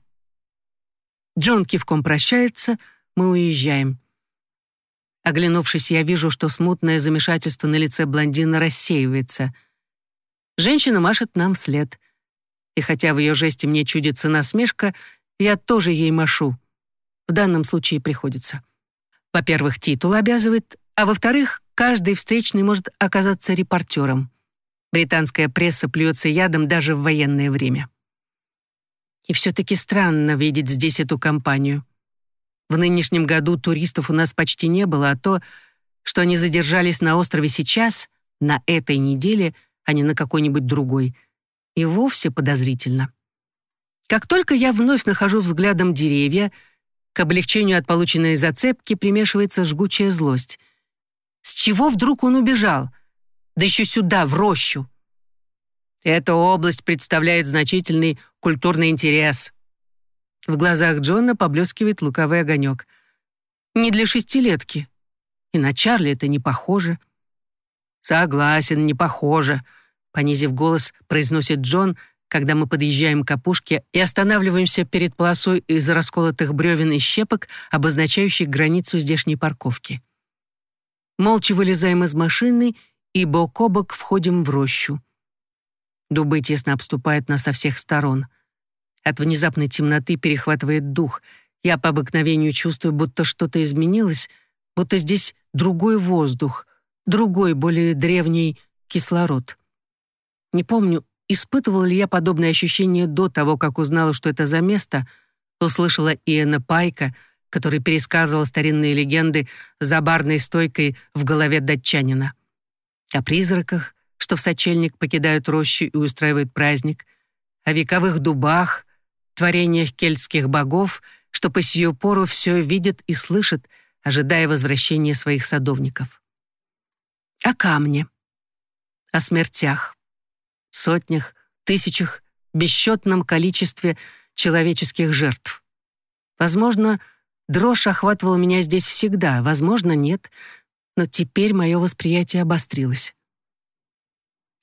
Джон кивком прощается, мы уезжаем. Оглянувшись, я вижу, что смутное замешательство на лице блондина рассеивается. Женщина машет нам вслед. И хотя в ее жесте мне чудится насмешка, я тоже ей машу. В данном случае приходится. Во-первых, титул обязывает, а во-вторых, каждый встречный может оказаться репортером. Британская пресса плюется ядом даже в военное время. И все-таки странно видеть здесь эту компанию. В нынешнем году туристов у нас почти не было, а то, что они задержались на острове сейчас, на этой неделе, а не на какой-нибудь другой, и вовсе подозрительно. Как только я вновь нахожу взглядом деревья, к облегчению от полученной зацепки примешивается жгучая злость. С чего вдруг он убежал? Да еще сюда, в рощу. Эта область представляет значительный культурный интерес. В глазах Джона поблескивает луковый огонек. Не для шестилетки. И на Чарли это не похоже. Согласен, не похоже, понизив голос, произносит Джон, когда мы подъезжаем к опушке и останавливаемся перед полосой из расколотых бревен и щепок, обозначающей границу здешней парковки. Молча вылезаем из машины и бок о бок входим в рощу. Дубы тесно обступают нас со всех сторон. От внезапной темноты перехватывает дух. Я по обыкновению чувствую, будто что-то изменилось, будто здесь другой воздух, другой, более древний кислород. Не помню, испытывала ли я подобное ощущение до того, как узнала, что это за место, услышала Иэна Пайка, который пересказывал старинные легенды за барной стойкой в голове датчанина. О призраках, что в сочельник покидают рощу и устраивают праздник, о вековых дубах, творениях кельтских богов, что по сию пору все видит и слышит, ожидая возвращения своих садовников. О камне, о смертях, сотнях, тысячах, бесчетном количестве человеческих жертв. Возможно, дрожь охватывала меня здесь всегда, возможно, нет, но теперь мое восприятие обострилось.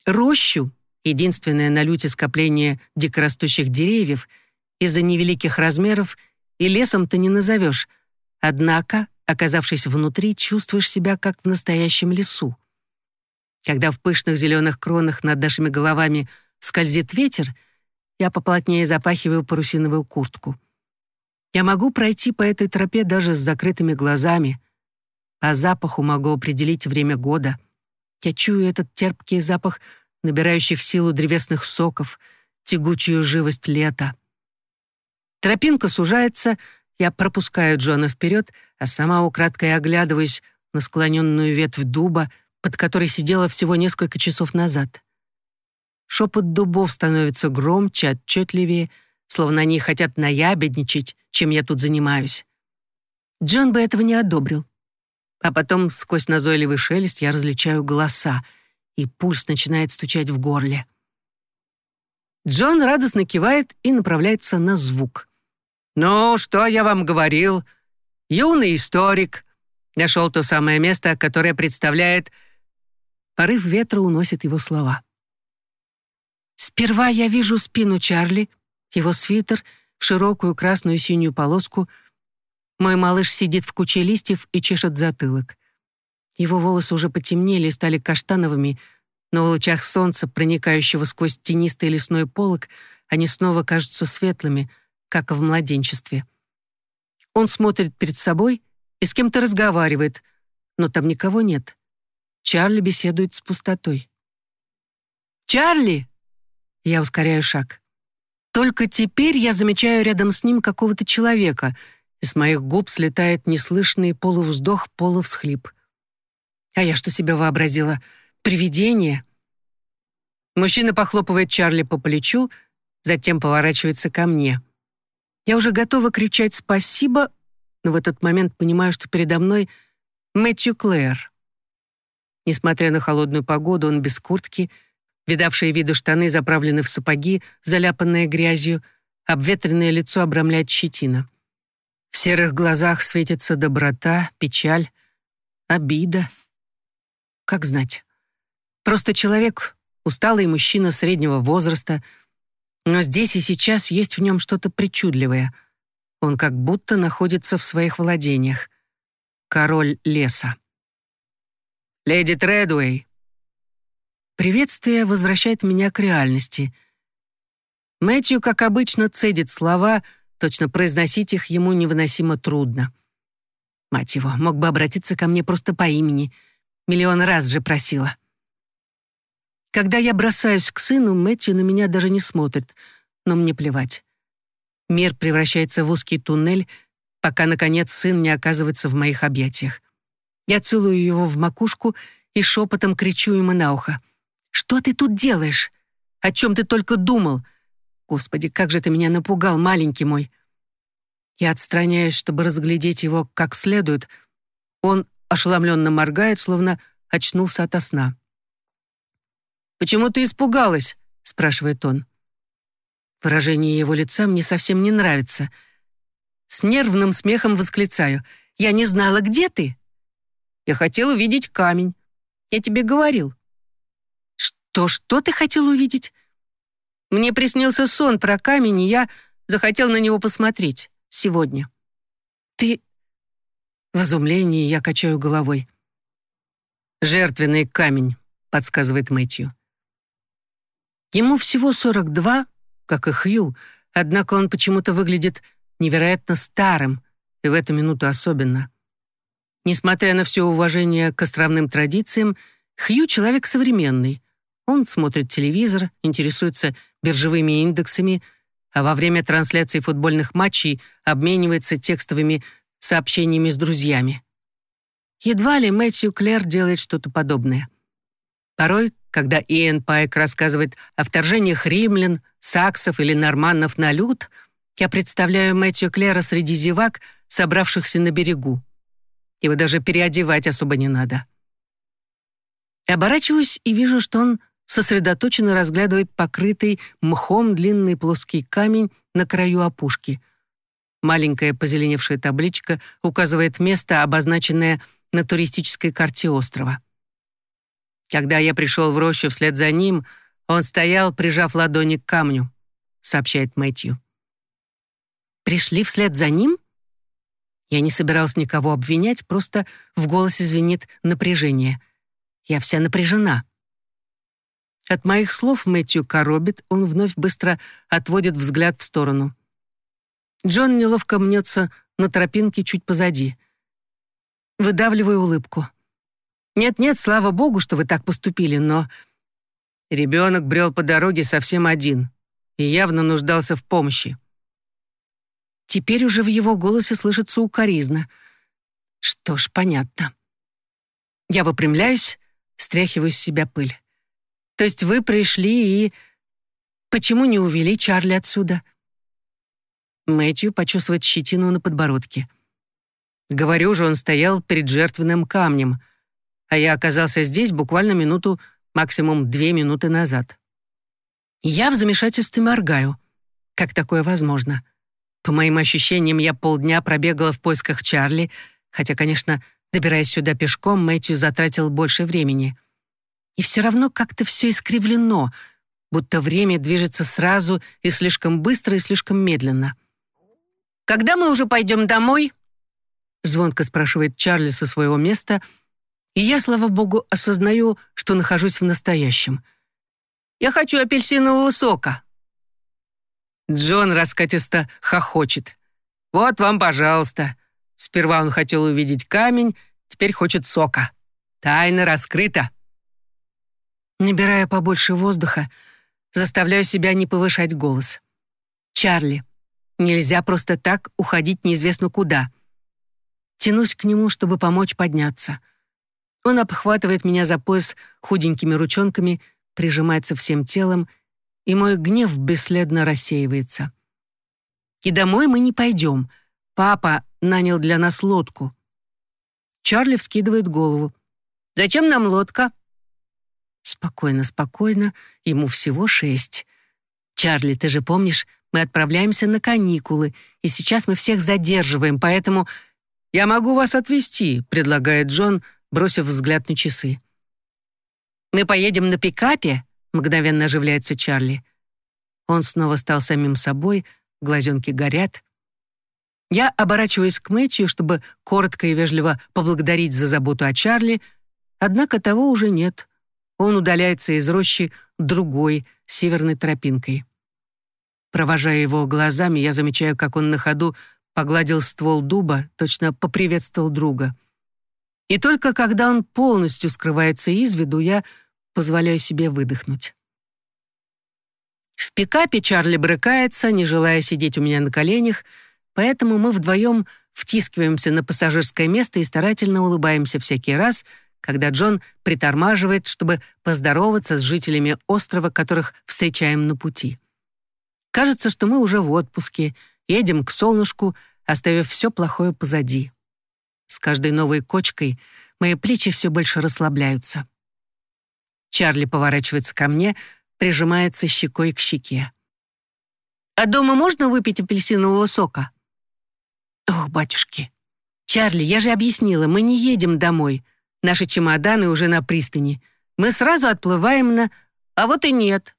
Рощу, единственное на люте скопление дикорастущих деревьев, из-за невеликих размеров и лесом ты не назовешь, однако, оказавшись внутри, чувствуешь себя как в настоящем лесу. Когда в пышных зеленых кронах над нашими головами скользит ветер, я поплотнее запахиваю парусиновую куртку. Я могу пройти по этой тропе даже с закрытыми глазами. По запаху могу определить время года. Я чую этот терпкий запах набирающих силу древесных соков, тягучую живость лета. Тропинка сужается, я пропускаю Джона вперед, а сама украдкой оглядываюсь на склоненную ветвь дуба, под которой сидела всего несколько часов назад. Шепот дубов становится громче, отчетливее, словно они хотят наябедничать, чем я тут занимаюсь. Джон бы этого не одобрил. А потом, сквозь назойливый шелест, я различаю голоса, и пульс начинает стучать в горле. Джон радостно кивает и направляется на звук. «Ну, что я вам говорил? Юный историк. Нашел то самое место, которое представляет Порыв ветра уносит его слова. Сперва я вижу спину Чарли, его свитер в широкую красную синюю полоску. Мой малыш сидит в куче листьев и чешет затылок. Его волосы уже потемнели и стали каштановыми, но в лучах солнца, проникающего сквозь тенистый лесной полог, они снова кажутся светлыми, как в младенчестве. Он смотрит перед собой и с кем-то разговаривает, но там никого нет. Чарли беседует с пустотой. «Чарли!» Я ускоряю шаг. Только теперь я замечаю рядом с ним какого-то человека, и с моих губ слетает неслышный полувздох, полувсхлип. А я что себе вообразила? Привидение? Мужчина похлопывает Чарли по плечу, затем поворачивается ко мне. Я уже готова кричать «спасибо», но в этот момент понимаю, что передо мной Мэтью Клэр. Несмотря на холодную погоду, он без куртки, видавшие виды штаны заправлены в сапоги, заляпанные грязью, обветренное лицо обрамляет щетина. В серых глазах светится доброта, печаль, обида. Как знать. Просто человек, усталый мужчина среднего возраста, но здесь и сейчас есть в нем что-то причудливое. Он как будто находится в своих владениях. Король леса. «Леди Тредуэй!» Приветствие возвращает меня к реальности. Мэтью, как обычно, цедит слова, точно произносить их ему невыносимо трудно. Мать его, мог бы обратиться ко мне просто по имени. Миллион раз же просила. Когда я бросаюсь к сыну, Мэтью на меня даже не смотрит, но мне плевать. Мир превращается в узкий туннель, пока, наконец, сын не оказывается в моих объятиях. Я целую его в макушку и шепотом кричу ему на ухо. «Что ты тут делаешь? О чем ты только думал? Господи, как же ты меня напугал, маленький мой!» Я отстраняюсь, чтобы разглядеть его как следует. Он ошеломленно моргает, словно очнулся ото сна. «Почему ты испугалась?» — спрашивает он. Выражение его лица мне совсем не нравится. С нервным смехом восклицаю. «Я не знала, где ты!» Я хотел увидеть камень. Я тебе говорил». «Что, что ты хотел увидеть?» «Мне приснился сон про камень, и я захотел на него посмотреть сегодня». «Ты...» В изумлении я качаю головой. «Жертвенный камень», — подсказывает Мэтью. Ему всего 42, как и Хью, однако он почему-то выглядит невероятно старым, и в эту минуту особенно. Несмотря на все уважение к островным традициям, Хью — человек современный. Он смотрит телевизор, интересуется биржевыми индексами, а во время трансляции футбольных матчей обменивается текстовыми сообщениями с друзьями. Едва ли Мэтью Клэр делает что-то подобное. Порой, когда Иэн Пайк рассказывает о вторжениях римлян, саксов или норманнов на люд, я представляю Мэтью Клэра среди зевак, собравшихся на берегу. Его даже переодевать особо не надо. Оборачиваюсь и вижу, что он сосредоточенно разглядывает покрытый мхом длинный плоский камень на краю опушки. Маленькая позеленевшая табличка указывает место, обозначенное на туристической карте острова. Когда я пришел в рощу вслед за ним, он стоял, прижав ладони к камню, сообщает Мэтью. Пришли вслед за ним? Я не собирался никого обвинять, просто в голосе звенит напряжение. Я вся напряжена. От моих слов Мэтью коробит, он вновь быстро отводит взгляд в сторону. Джон неловко мнется на тропинке чуть позади. Выдавливаю улыбку. «Нет-нет, слава богу, что вы так поступили, но...» Ребенок брел по дороге совсем один и явно нуждался в помощи. Теперь уже в его голосе слышится укоризна. Что ж, понятно. Я выпрямляюсь, стряхиваю с себя пыль. То есть вы пришли и... Почему не увели Чарли отсюда? Мэтью почувствует щетину на подбородке. Говорю же, он стоял перед жертвенным камнем, а я оказался здесь буквально минуту, максимум две минуты назад. Я в замешательстве моргаю. Как такое возможно? По моим ощущениям, я полдня пробегала в поисках Чарли, хотя, конечно, добираясь сюда пешком, Мэтью затратил больше времени. И все равно как-то все искривлено, будто время движется сразу и слишком быстро, и слишком медленно. «Когда мы уже пойдем домой?» Звонко спрашивает Чарли со своего места, и я, слава богу, осознаю, что нахожусь в настоящем. «Я хочу апельсинового сока», Джон раскатисто хохочет. «Вот вам, пожалуйста». Сперва он хотел увидеть камень, теперь хочет сока. Тайна раскрыта. Набирая побольше воздуха, заставляю себя не повышать голос. «Чарли, нельзя просто так уходить неизвестно куда». Тянусь к нему, чтобы помочь подняться. Он обхватывает меня за пояс худенькими ручонками, прижимается всем телом — и мой гнев бесследно рассеивается. И домой мы не пойдем. Папа нанял для нас лодку. Чарли вскидывает голову. «Зачем нам лодка?» Спокойно, спокойно, ему всего шесть. «Чарли, ты же помнишь, мы отправляемся на каникулы, и сейчас мы всех задерживаем, поэтому...» «Я могу вас отвезти», — предлагает Джон, бросив взгляд на часы. «Мы поедем на пикапе?» Мгновенно оживляется Чарли. Он снова стал самим собой, глазенки горят. Я оборачиваюсь к Мэтью, чтобы коротко и вежливо поблагодарить за заботу о Чарли, однако того уже нет. Он удаляется из рощи другой, северной тропинкой. Провожая его глазами, я замечаю, как он на ходу погладил ствол дуба, точно поприветствовал друга. И только когда он полностью скрывается из виду, я позволяю себе выдохнуть. В пикапе Чарли брыкается, не желая сидеть у меня на коленях, поэтому мы вдвоем втискиваемся на пассажирское место и старательно улыбаемся всякий раз, когда Джон притормаживает, чтобы поздороваться с жителями острова, которых встречаем на пути. Кажется, что мы уже в отпуске, едем к солнышку, оставив все плохое позади. С каждой новой кочкой мои плечи все больше расслабляются. Чарли поворачивается ко мне, прижимается щекой к щеке. «А дома можно выпить апельсинового сока?» «Ох, батюшки! Чарли, я же объяснила, мы не едем домой. Наши чемоданы уже на пристани. Мы сразу отплываем на... А вот и нет».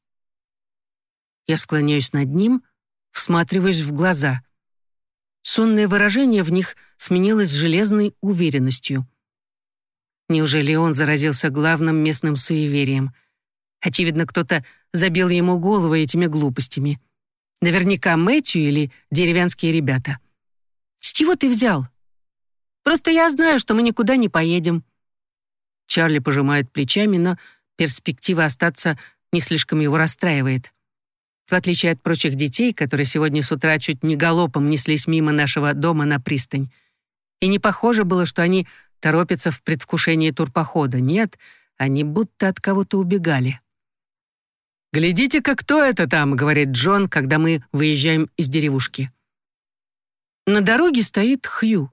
Я склоняюсь над ним, всматриваюсь в глаза. Сонное выражение в них сменилось железной уверенностью. Неужели он заразился главным местным суеверием? Очевидно, кто-то забил ему голову этими глупостями. Наверняка Мэтью или деревенские ребята. «С чего ты взял?» «Просто я знаю, что мы никуда не поедем». Чарли пожимает плечами, но перспектива остаться не слишком его расстраивает. В отличие от прочих детей, которые сегодня с утра чуть не галопом неслись мимо нашего дома на пристань. И не похоже было, что они торопятся в предвкушении турпохода. Нет, они будто от кого-то убегали. «Глядите-ка, кто это там», — говорит Джон, когда мы выезжаем из деревушки. На дороге стоит Хью.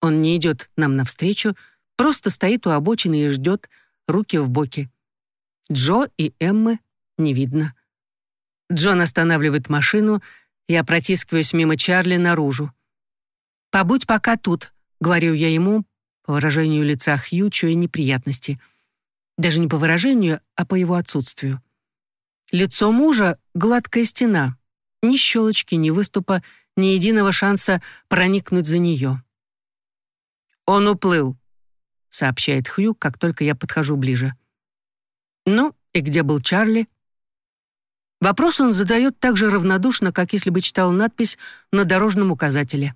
Он не идет нам навстречу, просто стоит у обочины и ждет, руки в боки. Джо и Эммы не видно. Джон останавливает машину, я протискиваюсь мимо Чарли наружу. «Побудь пока тут», — говорю я ему, по выражению лица Хью, чуя неприятности. Даже не по выражению, а по его отсутствию. Лицо мужа — гладкая стена. Ни щелочки, ни выступа, ни единого шанса проникнуть за нее. «Он уплыл», — сообщает Хью, как только я подхожу ближе. «Ну, и где был Чарли?» Вопрос он задает так же равнодушно, как если бы читал надпись на дорожном указателе.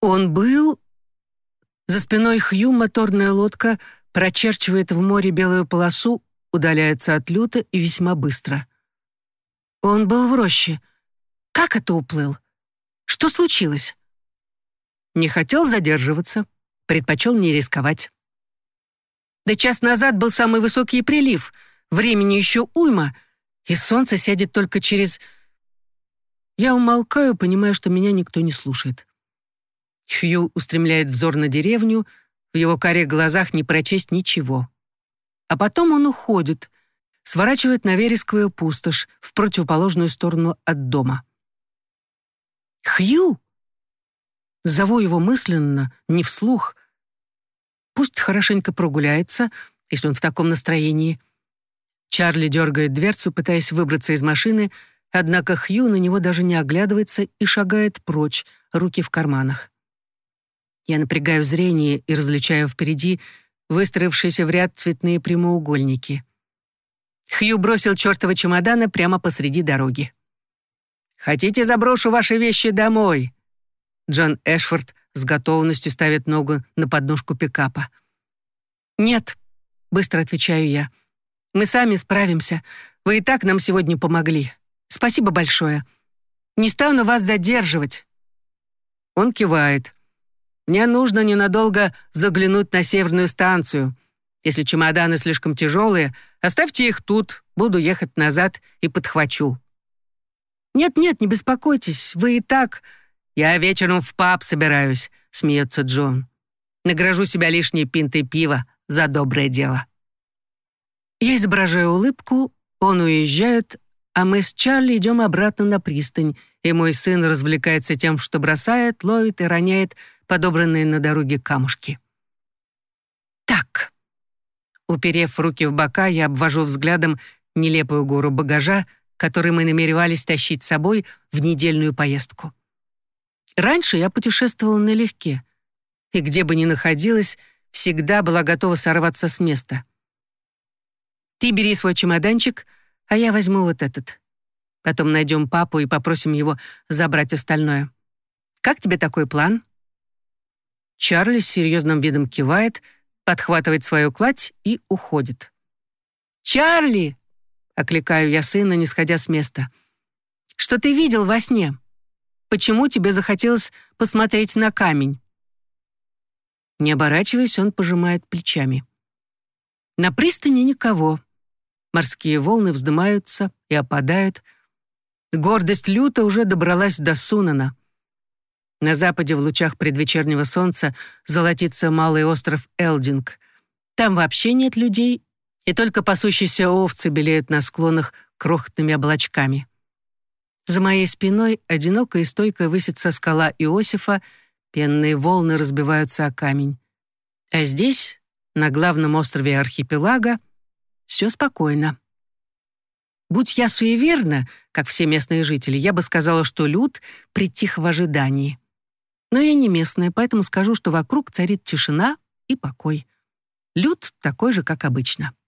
Он был... За спиной Хью моторная лодка прочерчивает в море белую полосу, удаляется от люта и весьма быстро. Он был в роще. Как это уплыл? Что случилось? Не хотел задерживаться, предпочел не рисковать. Да час назад был самый высокий прилив, времени еще уйма, и солнце сядет только через... Я умолкаю, понимая, что меня никто не слушает. Хью устремляет взор на деревню, в его карих глазах не прочесть ничего. А потом он уходит, сворачивает на вересковую пустошь в противоположную сторону от дома. «Хью!» Зову его мысленно, не вслух. Пусть хорошенько прогуляется, если он в таком настроении. Чарли дергает дверцу, пытаясь выбраться из машины, однако Хью на него даже не оглядывается и шагает прочь, руки в карманах. Я напрягаю зрение и различаю впереди выстроившиеся в ряд цветные прямоугольники. Хью бросил чертова чемодана прямо посреди дороги. «Хотите, заброшу ваши вещи домой?» Джон Эшфорд с готовностью ставит ногу на подножку пикапа. «Нет», — быстро отвечаю я, — мы сами справимся. Вы и так нам сегодня помогли. Спасибо большое. Не стану вас задерживать». Он кивает. «Мне нужно ненадолго заглянуть на северную станцию. Если чемоданы слишком тяжелые, оставьте их тут, буду ехать назад и подхвачу». «Нет-нет, не беспокойтесь, вы и так...» «Я вечером в паб собираюсь», — смеется Джон. «Награжу себя лишней пинтой пива за доброе дело». Я изображаю улыбку, он уезжает, а мы с Чарли идем обратно на пристань, и мой сын развлекается тем, что бросает, ловит и роняет подобранные на дороге камушки. Так. Уперев руки в бока, я обвожу взглядом нелепую гору багажа, который мы намеревались тащить с собой в недельную поездку. Раньше я путешествовала налегке, и где бы ни находилась, всегда была готова сорваться с места — ты бери свой чемоданчик, а я возьму вот этот. Потом найдем папу и попросим его забрать остальное. Как тебе такой план?» Чарли с серьезным видом кивает, подхватывает свою кладь и уходит. «Чарли!» — окликаю я сына, не сходя с места. «Что ты видел во сне? Почему тебе захотелось посмотреть на камень?» Не оборачиваясь, он пожимает плечами. На пристани никого. Морские волны вздымаются и опадают. Гордость люта уже добралась до Сунана. На западе в лучах предвечернего солнца золотится малый остров Элдинг. Там вообще нет людей, и только пасущиеся овцы белеют на склонах крохотными облачками. За моей спиной одиноко и стойко высится скала Иосифа, пенные волны разбиваются о камень. А здесь, на главном острове архипелага все спокойно. Будь я суеверна, как все местные жители, я бы сказала, что люд притих в ожидании. Но я не местная, поэтому скажу, что вокруг царит тишина и покой. Люд такой же, как обычно.